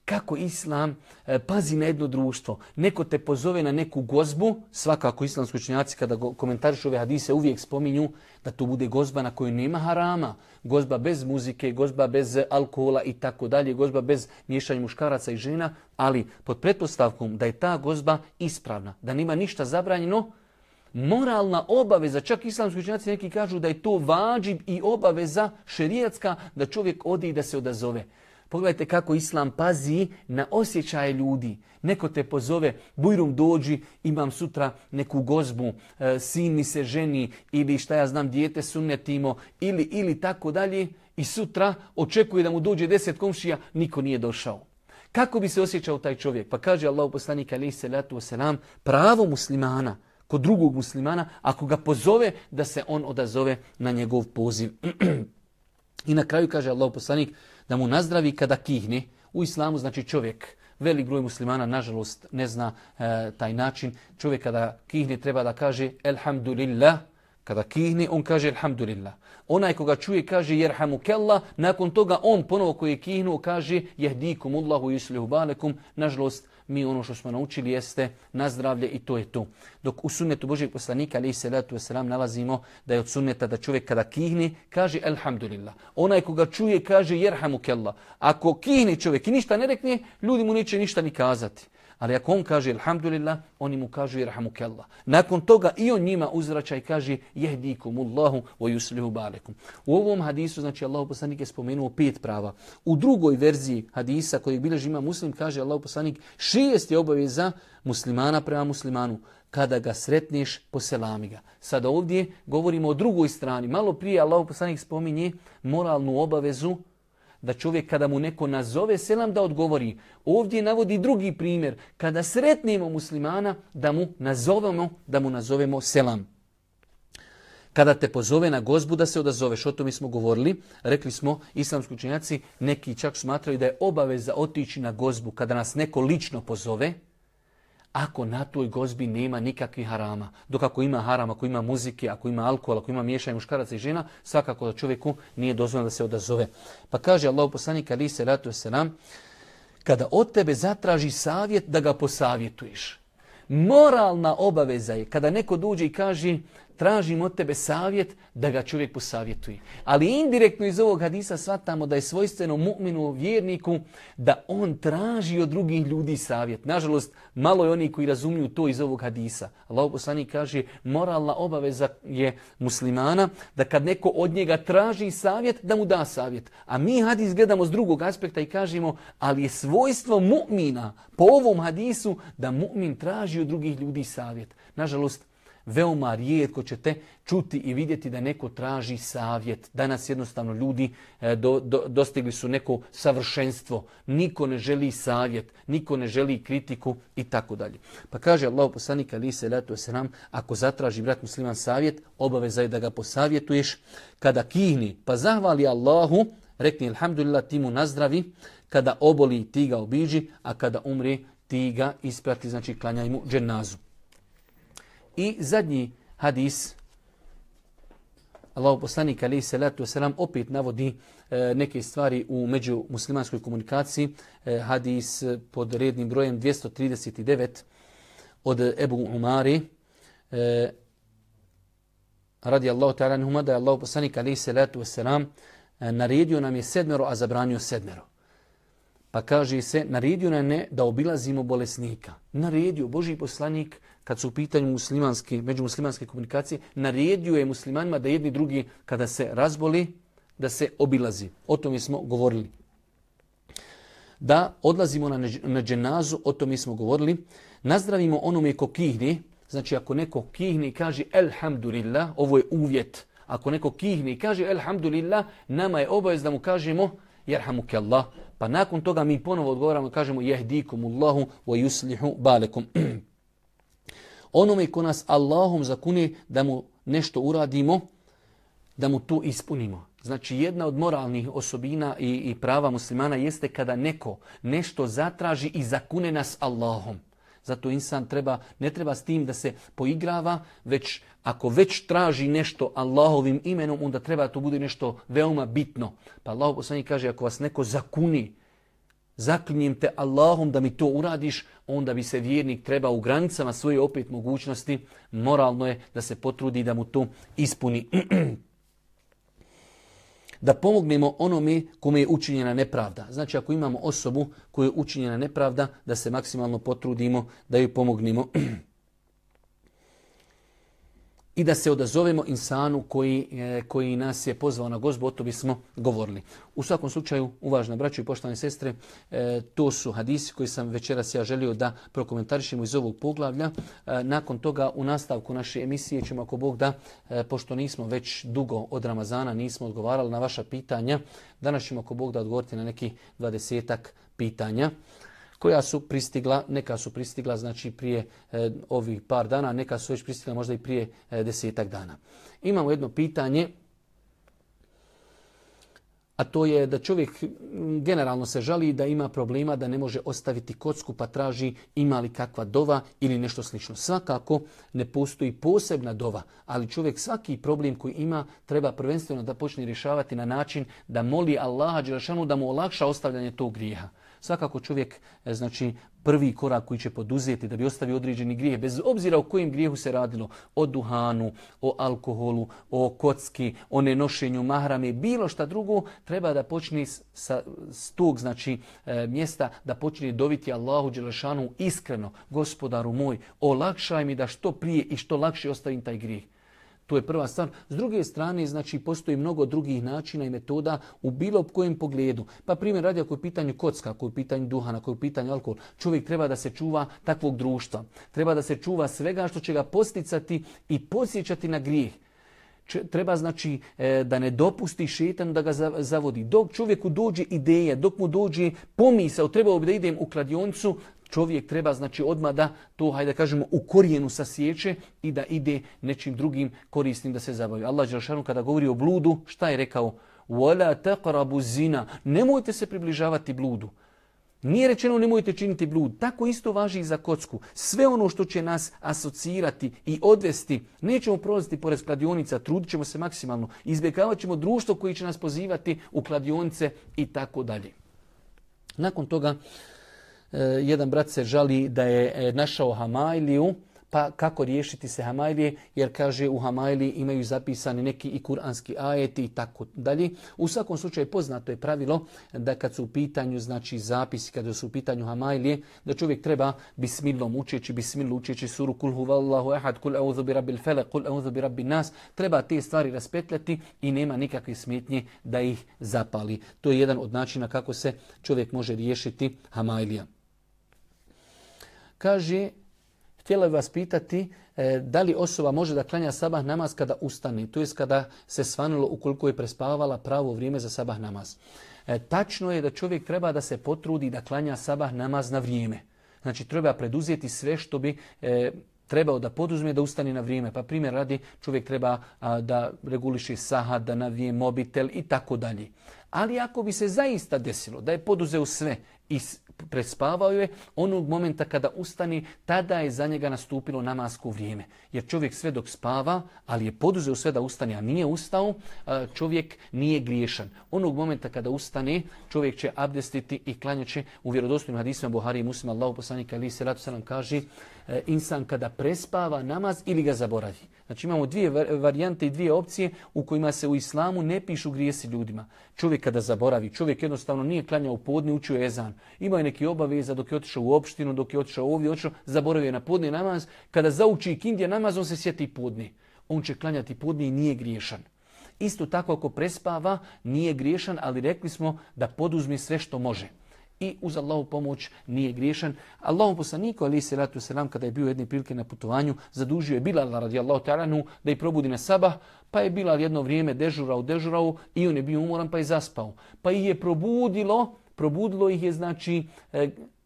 kako islam e, pazi na jedno društvo. Neko te pozove na neku gozbu, svakako islamski učenjaci kada komentarišu ove hadise uvijek spominju da to bude gozba na kojoj nema harama, gozba bez muzike, gozba bez alkohola i tako dalje, gozba bez miješanja muškaraca i žena, ali pod pretpostavkom da je ta gozba ispravna, da nema ništa zabranjeno, moralna obaveza, čak islamski učenjaci neki kažu da je to vađib i obaveza šerijatska da čovjek odi i da se odazove. Pogledajte kako Islam pazi na osjećaje ljudi. Neko te pozove, bujrum dođi, imam sutra neku gozbu, e, sin mi se ženi ili šta ja znam, dijete sunnetimo ili, ili tako dalje. I sutra očekuje da mu dođe deset komšija, niko nije došao. Kako bi se osjećao taj čovjek? Pa kaže Allah poslanik alaih salatu wasalam, pravo muslimana, kod drugog muslimana, ako ga pozove da se on odazove na njegov poziv. I na kraju kaže Allah poslanik, da mu nazdravi kada kihne. U islamu znači čovjek, velik broj muslimana nažalost ne zna e, taj način. Čovjek kada kihne treba da kaže Elhamdulillah. Kada kihne on kaže Elhamdulillah. Onaj koga čuje kaže Jerhamu kella. Nakon toga on ponovo koji je kihnuo kaže Jehdikum Allahu balekum. Nažalost mi ono što smo naučili jeste nazdravlje i to je to. Dok u sunnetu Božeg poslanika ali se letu selam nalazimo da je od sunneta da čovjek kada kihne kaže alhamdulillah. Onaj koga čuje kaže jerhamu. Ako kihne čovjek i ništa ne rekne, ljudi mu neće ništa ni kazati. Ali ako on kaže alhamdulillah, oni mu kažu irhamukallah. Nakon toga i on njima uzvraća i kaže jehdikumullahu wa yuslihu balekum. U ovom hadisu, znači Allah poslanik je spomenuo pet prava. U drugoj verziji hadisa koji bilježi ima muslim, kaže Allah poslanik šest je obaveza muslimana prema muslimanu. Kada ga sretneš, poselami ga. Sada ovdje govorimo o drugoj strani. Malo prije Allah poslanik spominje moralnu obavezu da čovjek kada mu neko nazove selam da odgovori. Ovdje navodi drugi primjer. Kada sretnemo muslimana da mu nazovemo, da mu nazovemo selam. Kada te pozove na gozbu da se odazoveš, o tome smo govorili, rekli smo islamski učenjaci, neki čak smatraju da je obaveza otići na gozbu kada nas neko lično pozove, ako na toj gozbi nema nikakvih harama. Dok ako ima harama, ako ima muzike, ako ima alkohol, ako ima miješanje muškaraca i žena, svakako da čovjeku nije dozvoljeno da se odazove. Pa kaže Allah poslanik ali se ratu se nam, kada od tebe zatraži savjet da ga posavjetuješ. Moralna obaveza je kada neko dođe i kaže tražim od tebe savjet da ga čovjek posavjetuje. Ali indirektno iz ovog hadisa shvatamo da je svojstveno mu'minu vjerniku da on traži od drugih ljudi savjet. Nažalost, malo je oni koji razumiju to iz ovog hadisa. Allah poslanik kaže moralna obaveza je muslimana da kad neko od njega traži savjet, da mu da savjet. A mi hadis gledamo s drugog aspekta i kažemo ali je svojstvo mu'mina po ovom hadisu da mu'min traži od drugih ljudi savjet. Nažalost, veoma rijetko ćete čuti i vidjeti da neko traži savjet. Danas jednostavno ljudi e, do, do, dostigli su neko savršenstvo. Niko ne želi savjet, niko ne želi kritiku i tako dalje. Pa kaže Allah poslanik ali se letu nam, ako zatraži brat musliman savjet, obaveza je da ga posavjetuješ. Kada kihni, pa zahvali Allahu, rekni alhamdulillah ti mu nazdravi, kada oboli ti ga obiđi, a kada umri ti ga isprati, znači klanjaj mu dženazu. I zadnji hadis, Allah poslanik alaih salatu wasalam opet navodi e, neke stvari u među muslimanskoj komunikaciji. E, hadis pod rednim brojem 239 od Ebu Umari. E, radi Allahu ta'ala nehuma da je Allah poslanik alaih salatu wasalam e, naredio nam je sedmero, a zabranio sedmero. Pa kaže se, naredio nam da obilazimo bolesnika. Naredio Boži poslanik kad su u pitanju muslimanske, međumuslimanske komunikacije, naredio je muslimanima da jedni drugi, kada se razboli, da se obilazi. O tome smo govorili. Da odlazimo na, na dženazu, o tome smo govorili. Nazdravimo onome ko kihni, znači ako neko kihni kaže Elhamdulillah, ovo je uvjet. Ako neko kihni i kaže Elhamdulillah, nama je obavez da mu kažemo Jerhamuke Allah. Pa nakon toga mi ponovo odgovaramo i kažemo Jehdikumullahu wa yuslihu balekum. onome ko nas Allahom zakuni da mu nešto uradimo, da mu to ispunimo. Znači jedna od moralnih osobina i, i prava muslimana jeste kada neko nešto zatraži i zakune nas Allahom. Zato insan treba, ne treba s tim da se poigrava, već ako već traži nešto Allahovim imenom, onda treba to bude nešto veoma bitno. Pa Allah poslanik kaže, ako vas neko zakuni, zaklinjem te Allahom da mi to uradiš, onda bi se vjernik treba u granicama svoje opet mogućnosti, moralno je da se potrudi da mu to ispuni. da pomognemo onome kome je učinjena nepravda. Znači ako imamo osobu koju je učinjena nepravda, da se maksimalno potrudimo da ju pomognemo. i da se odazovemo insanu koji, e, koji nas je pozvao na gozbu, o to bismo govorili. U svakom slučaju, uvažna braćo i poštovane sestre, e, to su hadisi koji sam večeras ja želio da prokomentarišemo iz ovog poglavlja. E, nakon toga, u nastavku naše emisije ćemo, ako Bog da, pošto nismo već dugo od Ramazana, nismo odgovarali na vaša pitanja, danas ćemo, ako Bog da, odgovoriti na neki dvadesetak pitanja koja su pristigla, neka su pristigla znači prije e, ovih par dana, neka su već pristigla možda i prije e, desetak dana. Imamo jedno pitanje, a to je da čovjek generalno se žali da ima problema da ne može ostaviti kocku pa traži ima li kakva dova ili nešto slično. Svakako ne postoji posebna dova, ali čovjek svaki problem koji ima treba prvenstveno da počne rješavati na način da moli Allaha Đelešanu da mu olakša ostavljanje tog grijeha. Svakako čovjek, e, znači prvi korak koji će poduzeti da bi ostavio određeni grijeh, bez obzira o kojim grijehu se radilo, o duhanu, o alkoholu, o kocki, o nenošenju mahrame, bilo šta drugo, treba da počne sa s tog znači, e, mjesta, da počne dobiti Allahu Đelešanu iskreno, gospodaru moj, olakšaj mi da što prije i što lakše ostavim taj grijeh. To je prva stvar. S druge strane, znači, postoji mnogo drugih načina i metoda u bilo kojem pogledu. Pa primjer radi ako je pitanje kocka, ako je pitanje duhana, ako je pitanje alkohol. Čovjek treba da se čuva takvog društva. Treba da se čuva svega što će ga posticati i posjećati na grijeh treba znači e, da ne dopusti šetan da ga zavodi. Dok čovjeku dođe ideja, dok mu dođe pomisao, trebao bi da idem u kladioncu, čovjek treba znači odmah da to, hajde kažemo, u korijenu sasječe i da ide nečim drugim korisnim da se zabavi. Allah Đelšanu kada govori o bludu, šta je rekao? Wala taqrabu zina. Nemojte se približavati bludu. Nije rečeno nemojte činiti blud. Tako isto važi i za kocku. Sve ono što će nas asocirati i odvesti, nećemo prolaziti pored kladionica, trudit ćemo se maksimalno, izbjegavat ćemo društvo koji će nas pozivati u kladionice i tako dalje. Nakon toga, jedan brat se žali da je e, našao Hamajliju, pa kako riješiti se Hamajlije, jer kaže u Hamajliji imaju zapisani neki i kuranski ajeti i tako dalje. U svakom slučaju poznato je pravilo da kad su u pitanju znači zapisi, kada su u pitanju Hamajlije, da čovjek treba bismilom učeći, bismilu učeći suru kul huvallahu ehad, kul eudhu bi rabbil fele, kul eudhu bi rabbi nas, treba te stvari raspetljati i nema nikakve smetnje da ih zapali. To je jedan od načina kako se čovjek može riješiti Hamajlija. Kaže, htjela bih vas pitati e, da li osoba može da klanja sabah namaz kada ustane, to je kada se svanulo ukoliko je prespavala pravo vrijeme za sabah namaz. E, tačno je da čovjek treba da se potrudi da klanja sabah namaz na vrijeme. Znači treba preduzeti sve što bi e, trebao da poduzme da ustane na vrijeme. Pa primjer radi, čovjek treba da reguliše sahat, da navije mobitel i tako dalje. Ali ako bi se zaista desilo da je poduzeo sve i prespavao je, onog momenta kada ustani, tada je za njega nastupilo namasko vrijeme. Jer čovjek sve dok spava, ali je poduzeo sve da ustane, a nije ustao, čovjek nije griješan. Onog momenta kada ustane, čovjek će abdestiti i klanjaće u vjerodostojnim hadisima Buhari i muslima Allahu poslanika ali se ratu kaže e, insan kada prespava namaz ili ga zaboravi. Znači imamo dvije varijante i dvije opcije u kojima se u islamu ne pišu grijesi ljudima. Čovjek kada zaboravi, čovjek jednostavno nije klanjao u podne, učio ezan. Imao je neki obaveza dok je otišao u opštinu, dok je otišao ovdje, otišao, zaboravio je na podne namaz. Kada zauči kindje namaz, on se sjeti podne. On će klanjati podne i nije griješan. Isto tako ako prespava, nije griješan, ali rekli smo da poduzme sve što može i uz Allahu pomoć nije griješan. Allahu poslaniku ali se ratu selam kada je bio jedne prilike na putovanju zadužio je Bilal radijallahu ta'ala da ih probudi na sabah, pa je Bilal jedno vrijeme dežurao, dežurao i on je bio umoran pa je zaspao. Pa ih je probudilo, probudilo ih je znači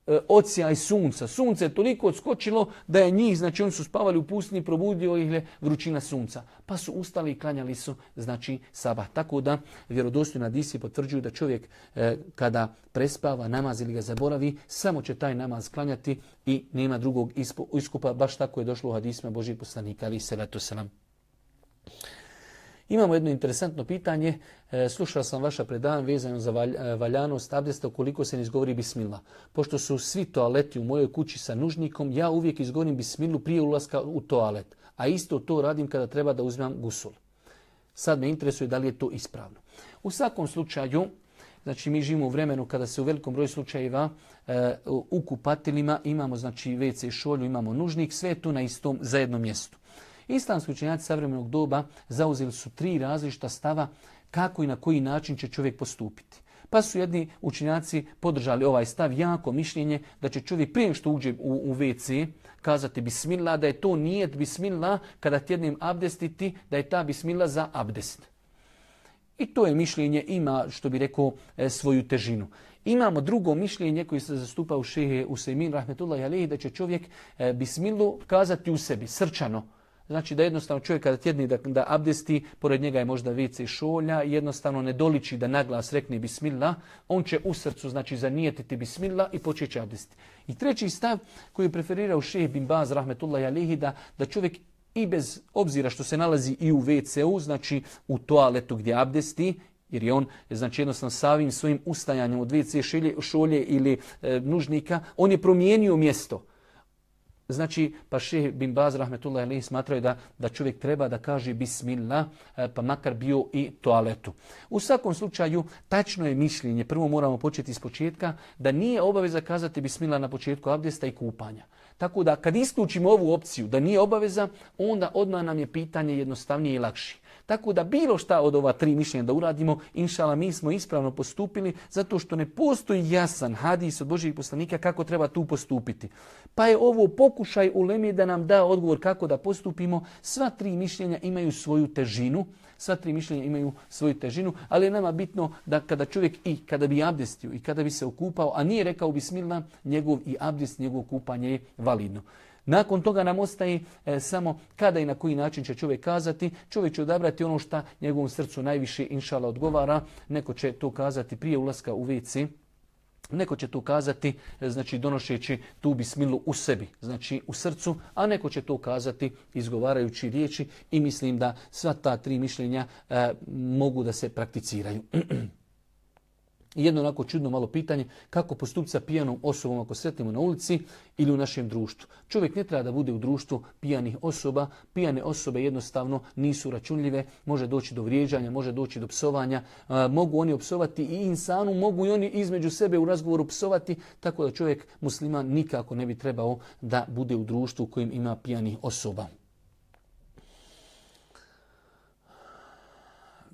e, E, ocijaj sunca. Sunce je toliko odskočilo da je njih, znači oni su spavali u pustinji, probudio ih je vrućina sunca. Pa su ustali i klanjali su, znači, sabah. Tako da vjerodostojna disi potvrđuju da čovjek e, kada prespava namaz ili ga zaboravi, samo će taj namaz klanjati i nema drugog iskupa. Baš tako je došlo u hadisma Božih poslanika, ali se. Imamo jedno interesantno pitanje. E, slušao sam vaša predavanja vezano za e, valjanost abdesta ukoliko se ne izgovori bismila. Pošto su svi toaleti u mojoj kući sa nužnikom, ja uvijek izgovorim bismilu prije ulaska u toalet. A isto to radim kada treba da uzmem gusul. Sad me interesuje da li je to ispravno. U svakom slučaju, znači mi živimo u vremenu kada se u velikom broju slučajeva e, u kupatilima imamo znači WC šolju, imamo nužnik, sve je tu na istom zajednom mjestu. Islamski učenjaci savremenog doba zauzeli su tri različita stava kako i na koji način će čovjek postupiti. Pa su jedni učenjaci podržali ovaj stav, jako mišljenje da će čovjek prije što uđe u, u WC kazati bismillah, da je to nijet bismillah kada tjednim abdestiti, da je ta bismillah za abdest. I to je mišljenje, ima, što bi rekao, e, svoju težinu. Imamo drugo mišljenje koje se zastupa u šehe Usaimin, rahmetullahi alihi, da će čovjek e, bismilu kazati u sebi, srčano. Znači da jednostavno čovjek kada tjedni da, da abdesti, pored njega je možda vice i šolja, jednostavno ne doliči da naglas rekne bismillah, on će u srcu znači zanijetiti bismillah i počeće abdesti. I treći stav koji je preferirao šeh bin Baz, rahmetullahi alihi, da, da čovjek i bez obzira što se nalazi i u WC-u, znači u toaletu gdje abdesti, jer je on znači jednostavno savim svojim ustajanjem od WC šolje, šolje ili e, nužnika, on je promijenio mjesto. Znači, pa šeh bin Baz rahmetullahi smatraju da, da čovjek treba da kaže bismillah, e, pa makar bio i toaletu. U svakom slučaju, tačno je mišljenje, prvo moramo početi iz početka, da nije obaveza kazati bismillah na početku abdesta i kupanja. Tako da kad isključimo ovu opciju da nije obaveza, onda odmah nam je pitanje jednostavnije i lakše. Tako da bilo šta od ova tri mišljenja da uradimo, inšala mi smo ispravno postupili zato što ne postoji jasan hadis od Božih poslanika kako treba tu postupiti. Pa je ovo pokušaj u Lemi da nam da odgovor kako da postupimo. Sva tri mišljenja imaju svoju težinu. Sva tri mišljenja imaju svoju težinu, ali je nama bitno da kada čovjek i kada bi abdestio i kada bi se okupao, a nije rekao bismillah, njegov i abdest, njegov kupanje je validno. Nakon toga nam ostaje e, samo kada i na koji način će čovjek kazati. Čovjek će odabrati ono što njegovom srcu najviše inšala odgovara. Neko će to kazati prije ulaska u WC. Neko će to kazati, e, znači donošeći tu bismilu u sebi, znači u srcu, a neko će to kazati izgovarajući riječi i mislim da sva ta tri mišljenja e, mogu da se prakticiraju. jedno onako čudno malo pitanje, kako postupiti sa pijanom osobom ako sretnemo na ulici ili u našem društvu. Čovjek ne treba da bude u društvu pijanih osoba. Pijane osobe jednostavno nisu računljive, može doći do vrijeđanja, može doći do psovanja, mogu oni opsovati i insanu, mogu i oni između sebe u razgovoru psovati, tako da čovjek musliman nikako ne bi trebao da bude u društvu u kojem ima pijanih osoba.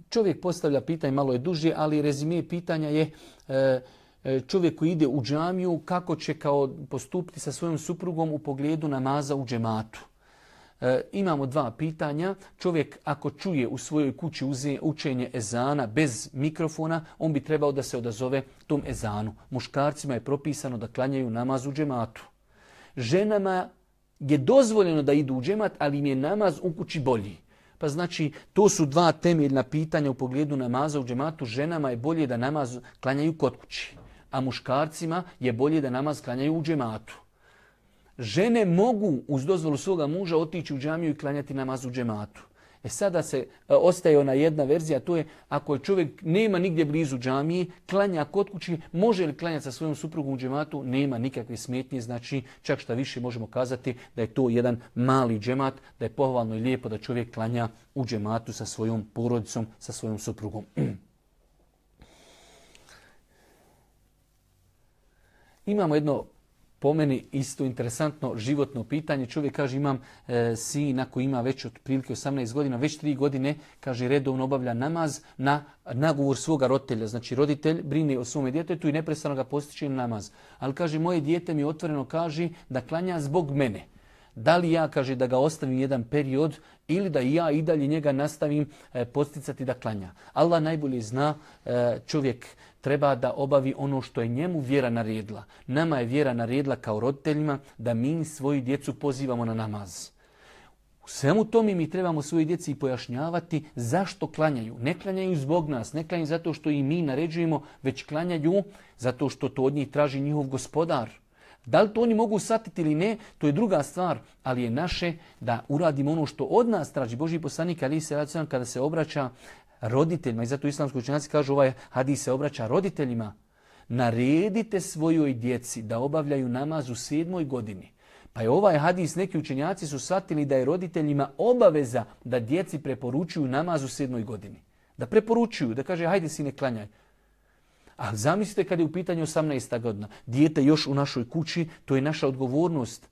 Čovjek postavlja pitanje, malo je duže, ali rezime pitanja je e, e, čovjek koji ide u džamiju, kako će kao postupiti sa svojom suprugom u pogledu namaza u džematu. E, imamo dva pitanja. Čovjek ako čuje u svojoj kući učenje ezana bez mikrofona, on bi trebao da se odazove tom ezanu. Muškarcima je propisano da klanjaju namaz u džematu. Ženama je dozvoljeno da idu u džemat, ali im je namaz u kući bolji. Pa znači, to su dva temeljna pitanja u pogledu namaza u džematu. Ženama je bolje da namaz klanjaju kod kući, a muškarcima je bolje da namaz klanjaju u džematu. Žene mogu uz dozvolu svoga muža otići u džamiju i klanjati namaz u džematu. E sada se e, ostaje ona jedna verzija, to je ako je čovjek nema nigdje blizu džamije, klanja kod kući, može li klanjati sa svojom suprugom u džematu, nema nikakve smetnje, znači čak šta više možemo kazati da je to jedan mali džemat, da je pohvalno i lijepo da čovjek klanja u džematu sa svojom porodicom, sa svojom suprugom. Imamo jedno po meni isto interesantno životno pitanje. Čovjek kaže imam e, sina koji ima već otprilike 18 godina, već 3 godine, kaže redovno obavlja namaz na nagovor svoga roditelja. Znači roditelj brine o svome djetetu i neprestano ga postiče namaz. Ali kaže moje dijete mi otvoreno kaže da klanja zbog mene. Da li ja, kaže, da ga ostavim jedan period ili da ja i dalje njega nastavim e, posticati da klanja. Allah najbolje zna, e, čovjek treba da obavi ono što je njemu vjera naredila. Nama je vjera naredila kao roditeljima da mi svoju djecu pozivamo na namaz. U svemu tome mi trebamo svojoj djeci pojašnjavati zašto klanjaju. Ne klanjaju zbog nas, ne klanjaju zato što i mi naređujemo, već klanjaju zato što to od njih traži njihov gospodar. Da li to oni mogu satiti ili ne, to je druga stvar, ali je naše da uradimo ono što od nas traži Boži poslanik ali se kada se obraća roditeljima i zato islamski učenjaci kažu ovaj hadis se obraća roditeljima. Naredite svojoj djeci da obavljaju namaz u sedmoj godini. Pa je ovaj hadis, neki učenjaci su shvatili da je roditeljima obaveza da djeci preporučuju namaz u sedmoj godini. Da preporučuju, da kaže hajde sine klanjaj. A zamislite kad je u pitanju 18. godina. Dijete još u našoj kući, to je naša odgovornost.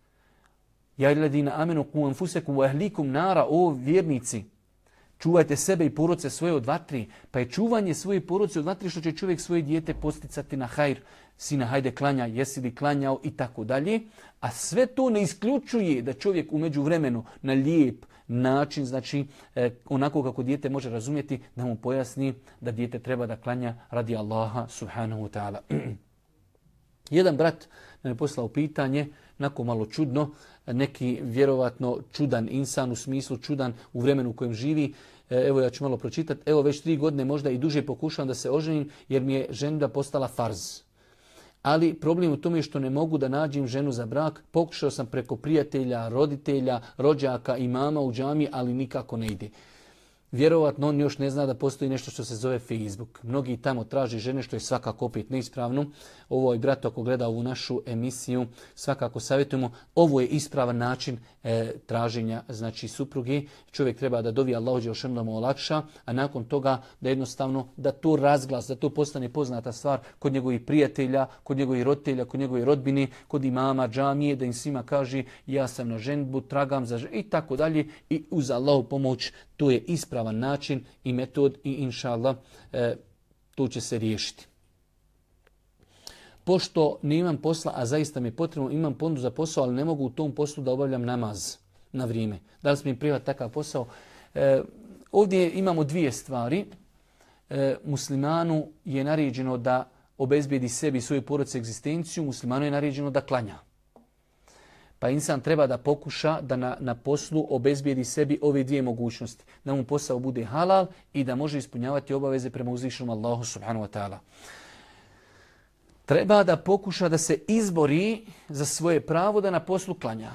Ja ladina amenu ku anfusekum wa ahlikum nara, o vjernici. Čuvajte sebe i poroce svoje od vatri. Pa je čuvanje svoje poroce od vatri što će čovjek svoje dijete posticati na hajr. Sina, hajde klanja, jesi li klanjao i tako dalje. A sve to ne isključuje da čovjek umeđu vremenu na lijep, način, znači e, onako kako dijete može razumjeti, da mu pojasni da dijete treba da klanja radi Allaha subhanahu wa ta'ala. Jedan brat nam je poslao pitanje, nako malo čudno, neki vjerovatno čudan insan u smislu čudan u vremenu u kojem živi. E, evo ja ću malo pročitati. Evo već tri godine možda i duže pokušavam da se oženim jer mi je ženida postala farz ali problem u tome je što ne mogu da nađem ženu za brak. Pokušao sam preko prijatelja, roditelja, rođaka i mama u džami, ali nikako ne ide. Vjerovatno on još ne zna da postoji nešto što se zove Facebook. Mnogi tamo traži žene što je svakako opet neispravno. Ovo je brat ako gleda ovu našu emisiju, svakako savjetujemo. Ovo je ispravan način e, traženja znači supruge. Čovjek treba da dovi Allahu Đelšanu da mu olakša, a nakon toga da jednostavno da to razglas, da to postane poznata stvar kod njegovih prijatelja, kod njegovih roditelja, kod njegovih rodbine, kod imama, džamije, da im svima kaže ja sam na ženbu, tragam za ženbu i tako dalje i uz Allahu pomoć to je ispravan način i metod i inša Allah e, to će se riješiti. Pošto nemam posla, a zaista mi je potrebno, imam ponudu za posao, ali ne mogu u tom poslu da obavljam namaz na vrijeme. Da li smo mi privat takav posao? E, ovdje imamo dvije stvari. E, muslimanu je naređeno da obezbijedi sebi svoju porodicu egzistenciju, muslimanu je naređeno da klanja. Pa insan treba da pokuša da na, na poslu obezbijedi sebi ove dvije mogućnosti. Da mu posao bude halal i da može ispunjavati obaveze prema uzvišenom Allahu subhanahu wa ta'ala. Treba da pokuša da se izbori za svoje pravo da na poslu klanja.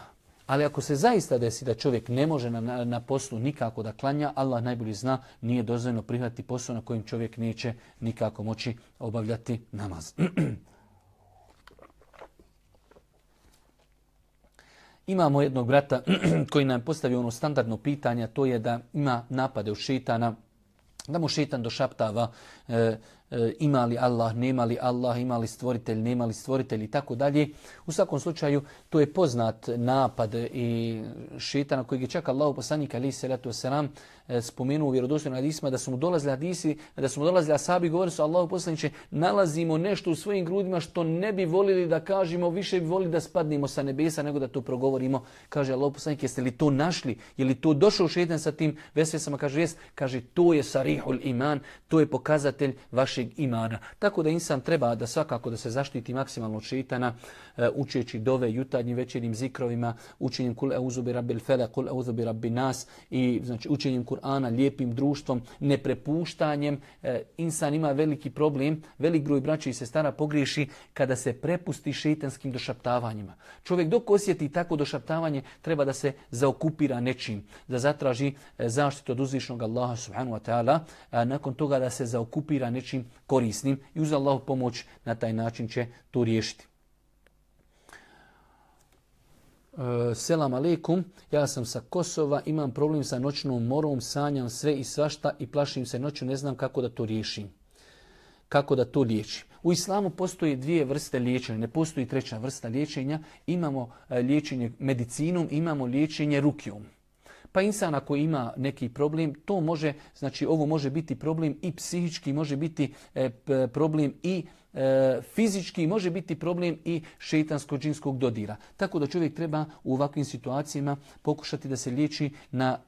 Ali ako se zaista desi da čovjek ne može na, na poslu nikako da klanja, Allah najbolje zna, nije dozvoljeno prihvatiti posao na kojim čovjek neće nikako moći obavljati namaz. Imamo jednog brata koji nam postavio ono standardno pitanje, to je da ima napade u šitana, da mu šitan došaptava e, E, ima li Allah, nema li Allah, ima li stvoritelj, nema li stvoritelj i tako dalje. U svakom slučaju to je poznat napad i šetana kojeg je čak Allah poslanik ali se selam spomenuo u vjerodostojnim hadisima da su mu dolazili hadisi, da su mu dolazili asabi govorili su Allahu poslanice nalazimo nešto u svojim grudima što ne bi volili da kažemo, više bi volili da spadnemo sa nebesa nego da to progovorimo. Kaže Allah poslanik, jeste li to našli? Je li to došao šetan sa tim vesvesama? Kaže, jest. Kaže, to je sarihul iman, to je pokazatelj vaše našeg imana. Tako da insan treba da svakako da se zaštiti maksimalno od šeitana, e, učeći dove jutarnjim večernjim zikrovima, učenjem kul euzu bi rabbil fele, kul bi nas i znači učenjem Kur'ana, lijepim društvom, neprepuštanjem. E, insan ima veliki problem, velik broj braća i sestara pogriješi kada se prepusti šeitanskim došaptavanjima. Čovjek dok osjeti tako došaptavanje treba da se zaokupira nečim, da zatraži e, zaštitu od uzvišnog Allaha subhanahu wa ta'ala, nakon toga da se zaokupira nečim korisnim i uz Allahu pomoć na taj način će to riješiti. E, selam aleikum, ja sam sa Kosova, imam problem sa noćnom morom, sanjam sve i svašta i plašim se noću, ne znam kako da to riješim. Kako da to liječim. U islamu postoji dvije vrste liječenja, ne postoji treća vrsta liječenja. Imamo e, liječenje medicinom, imamo liječenje rukijom. Pa insan ako ima neki problem, to može, znači ovo može biti problem i psihički, može biti e, problem i e, fizički, može biti problem i šeitansko-džinskog dodira. Tako da čovjek treba u ovakvim situacijama pokušati da se liječi na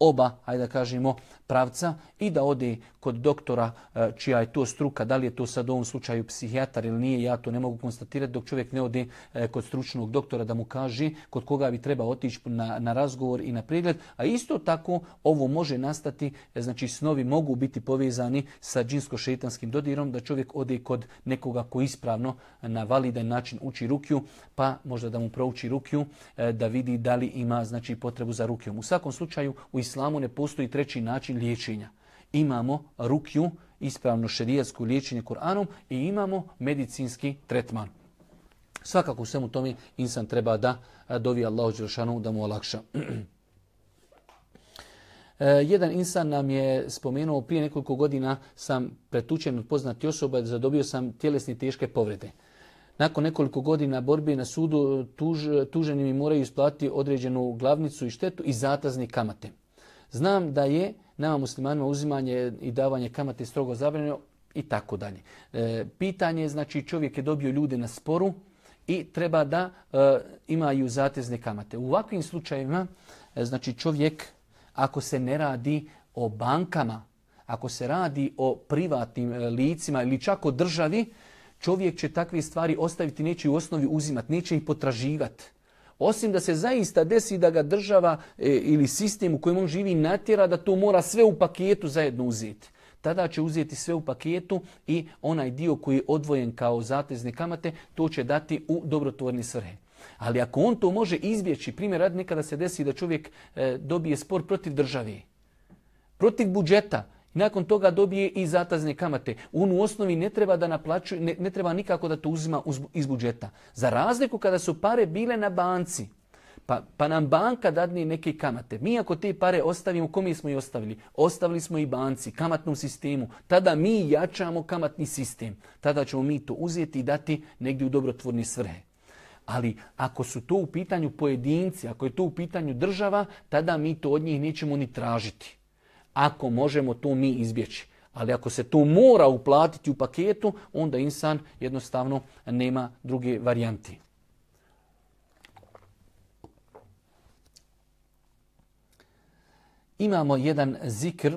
oba, hajde da kažemo, pravca i da ode kod doktora e, čija je to struka, da li je to sad u ovom slučaju psihijatar ili nije, ja to ne mogu konstatirati dok čovjek ne ode e, kod stručnog doktora da mu kaže kod koga bi treba otići na, na razgovor i na pregled. A isto tako ovo može nastati, e, znači snovi mogu biti povezani sa džinsko-šetanskim dodirom, da čovjek ode kod nekoga koji ispravno na validan način uči rukju, pa možda da mu prouči rukju, da vidi da li ima znači potrebu za rukjom. U svakom slučaju u islamu ne postoji treći način liječenja. Imamo rukju, ispravno šerijatsko liječenje Kur'anom i imamo medicinski tretman. Svakako u svemu tome insan treba da dovi Allahu Đelšanu da mu olakša. E, jedan insan nam je spomenuo prije nekoliko godina sam pretučen od poznati osoba, zadobio sam tjelesne teške povrede. Nakon nekoliko godina borbe na sudu tuž, tuženi mi moraju isplatiti određenu glavnicu i štetu i zatazni kamate. Znam da je nama muslimanima uzimanje i davanje kamate strogo zabranjeno i tako dalje. E, pitanje je, znači čovjek je dobio ljude na sporu i treba da e, imaju zatezne kamate. U ovakvim slučajevima, e, znači čovjek ako se ne radi o bankama, ako se radi o privatnim licima ili čak o državi, čovjek će takve stvari ostaviti, neće u osnovi uzimati, neće ih potraživati. Osim da se zaista desi da ga država e, ili sistem u kojem on živi natjera da to mora sve u paketu zajedno uzeti. Tada će uzeti sve u paketu i onaj dio koji je odvojen kao zatezne kamate, to će dati u dobrotvorni svrhe. Ali ako on to može izbjeći, primjer rad nekada se desi da čovjek e, dobije spor protiv države, protiv budžeta, nakon toga dobije i zatazne kamate. On u osnovi ne treba da naplaćuje, ne, ne treba nikako da to uzima iz budžeta. Za razliku kada su pare bile na banci, pa, pa nam banka dadne neke kamate. Mi ako te pare ostavimo, kome smo i ostavili? Ostavili smo i banci, kamatnom sistemu. Tada mi jačamo kamatni sistem. Tada ćemo mi to uzeti i dati negdje u dobrotvorni svrhe. Ali ako su to u pitanju pojedinci, ako je to u pitanju država, tada mi to od njih nećemo ni tražiti ako možemo to mi izbjeći. Ali ako se to mora uplatiti u paketu, onda insan jednostavno nema druge varijanti. Imamo jedan zikr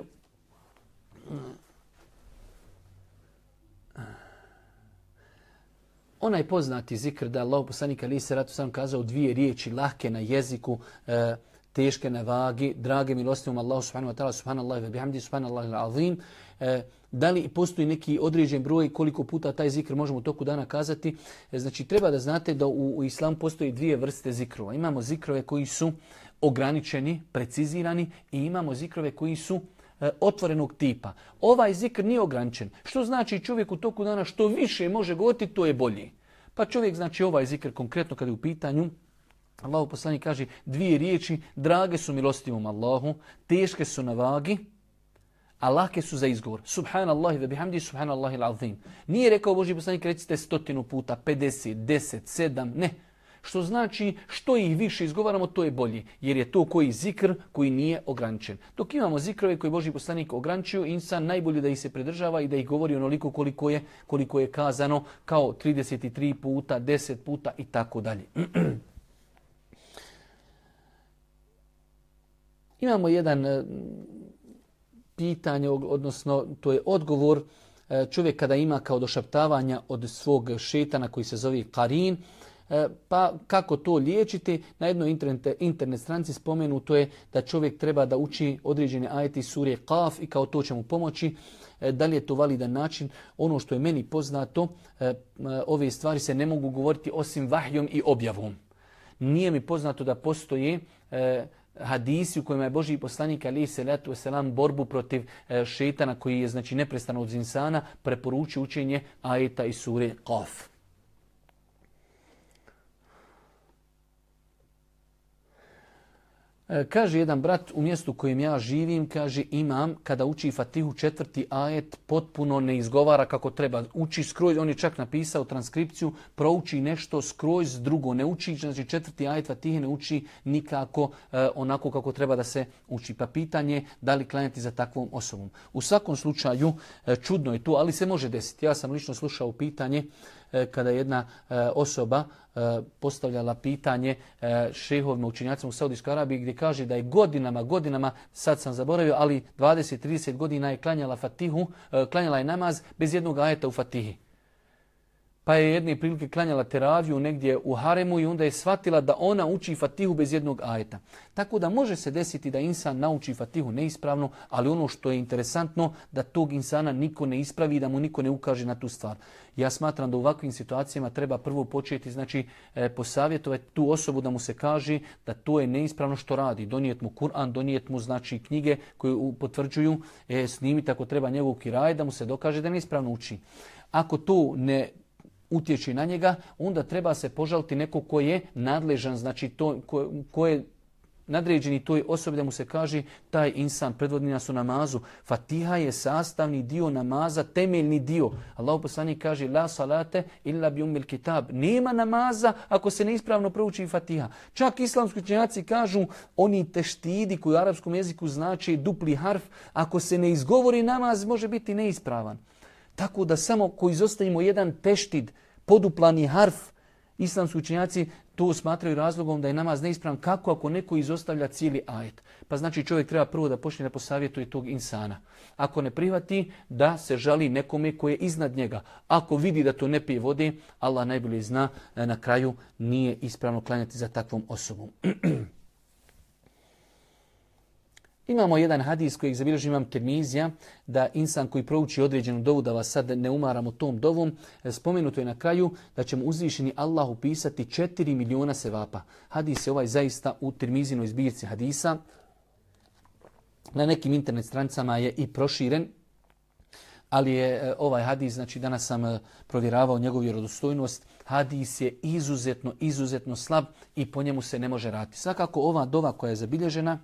onaj poznati zikr da Allah poslanik ali se ratu sam kazao dvije riječi lahke na jeziku e, teške na vagi, drage milostivom Allahu subhanahu wa ta'ala, subhanallah ve bihamdi, subhanallah azim. E, da li postoji neki određen broj koliko puta taj zikr možemo u toku dana kazati? E, znači, treba da znate da u, u islamu postoji dvije vrste zikrova. Imamo zikrove koji su ograničeni, precizirani i imamo zikrove koji su e, otvorenog tipa. Ovaj zikr nije ograničen. Što znači čovjek u toku dana što više može govoriti, to je bolji. Pa čovjek znači ovaj zikr konkretno kada je u pitanju Allahu poslanik kaže dvije riječi, drage su milostivom Allahu, teške su na vagi, a lake su za izgovor. Subhanallahi ve bihamdi subhanallahi l'azim. Nije rekao Boži poslanik recite stotinu puta, 50, 10, 7, ne. Što znači što ih više izgovaramo, to je bolje. Jer je to koji zikr koji nije ograničen. Dok imamo zikrove koji Boži poslanik ograničio, insan najbolje da ih se pridržava i da ih govori onoliko koliko je, koliko je kazano kao 33 puta, 10 puta i tako dalje. Imamo jedan e, pitanje, odnosno to je odgovor e, čovjek kada ima kao došaptavanja od svog šetana koji se zove Karin, e, pa kako to liječiti? Na jednoj internet, internet stranci spomenuto je da čovjek treba da uči određene ajeti surje Kaf i kao to će mu pomoći. Da li je to validan način? Ono što je meni poznato, ove stvari se ne mogu govoriti osim vahjom i objavom. Nije mi poznato da postoje hadisi u kojima je Boži poslanik ali se letu selam borbu protiv e, šetana koji je znači neprestano od insana preporučio učenje ajeta i sure Qaf. Kaže jedan brat u mjestu u kojem ja živim, kaže imam kada uči Fatihu četvrti ajet potpuno ne izgovara kako treba. Uči skroz, on je čak napisao transkripciju, prouči nešto skroz drugo. Ne uči, znači četvrti ajet Fatihe ne uči nikako e, onako kako treba da se uči. Pa pitanje da li klanjati za takvom osobom. U svakom slučaju e, čudno je to, ali se može desiti. Ja sam lično slušao pitanje E, kada jedna e, osoba e, postavljala pitanje šehovima učinjacima u Saudijskoj Arabiji gdje kaže da je godinama, godinama, sad sam zaboravio, ali 20-30 godina je klanjala fatihu, klanjala je namaz bez jednog ajeta u fatihi. Pa je jedne prilike klanjala teraviju negdje u haremu i onda je shvatila da ona uči fatihu bez jednog ajeta. Tako da može se desiti da insan nauči fatihu neispravno, ali ono što je interesantno da tog insana niko ne ispravi i da mu niko ne ukaže na tu stvar. Ja smatram da u ovakvim situacijama treba prvo početi, znači e, posavjetovati tu osobu da mu se kaže da to je neispravno što radi. Donijet mu Kur'an, donijet mu znači knjige koje potvrđuju, e, snimiti ako treba njegov kiraj da mu se dokaže da neispravno uči. Ako to ne utječi na njega, onda treba se požaliti neko ko je nadležan, znači to, ko, ko je nadređeni toj osobi da mu se kaže taj insan predvodni nas u namazu. Fatiha je sastavni dio namaza, temeljni dio. Allah poslanik kaže la salate illa bi umil kitab. Nema namaza ako se neispravno prouči Fatiha. Čak islamski učenjaci kažu oni teštidi koji u arapskom jeziku znači dupli harf, ako se ne izgovori namaz može biti neispravan. Tako da samo ko izostavimo jedan teštid, poduplani harf, islamski učenjaci to smatraju razlogom da je namaz neispravan. Kako ako neko izostavlja cijeli ajet? Pa znači čovjek treba prvo da počne da posavjetuje tog insana. Ako ne prihvati, da se žali nekome koje je iznad njega. Ako vidi da to ne pije vode, Allah najbolje zna, na kraju nije ispravno klanjati za takvom osobom. Imamo jedan hadis koji zabilježi imam termizija, da insan koji prouči određenu dovu, da vas sad ne umaramo tom dovom, spomenuto je na kraju da će mu uzvišeni Allah upisati 4 miliona sevapa. Hadis je ovaj zaista u termizinoj zbirci hadisa. Na nekim internet stranicama je i proširen, ali je e, ovaj hadis, znači danas sam e, provjeravao njegovu vjerodostojnost, hadis je izuzetno, izuzetno slab i po njemu se ne može raditi. Svakako ova dova koja je zabilježena,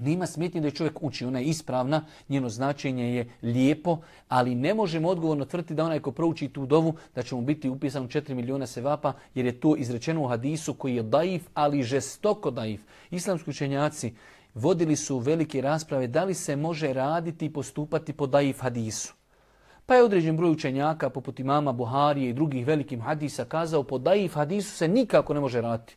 Nima smetnje da je čovjek uči, ona je ispravna, njeno značenje je lijepo, ali ne možemo odgovorno tvrditi da onaj ko prouči tu dovu da će mu biti upisan 4 miliona sevapa, jer je to izrečeno u hadisu koji je daif, ali žestoko daif. Islamski učenjaci vodili su velike rasprave da li se može raditi i postupati po daif hadisu. Pa je određen broj učenjaka, poput imama Buharije i drugih velikim hadisa, kazao po daif hadisu se nikako ne može raditi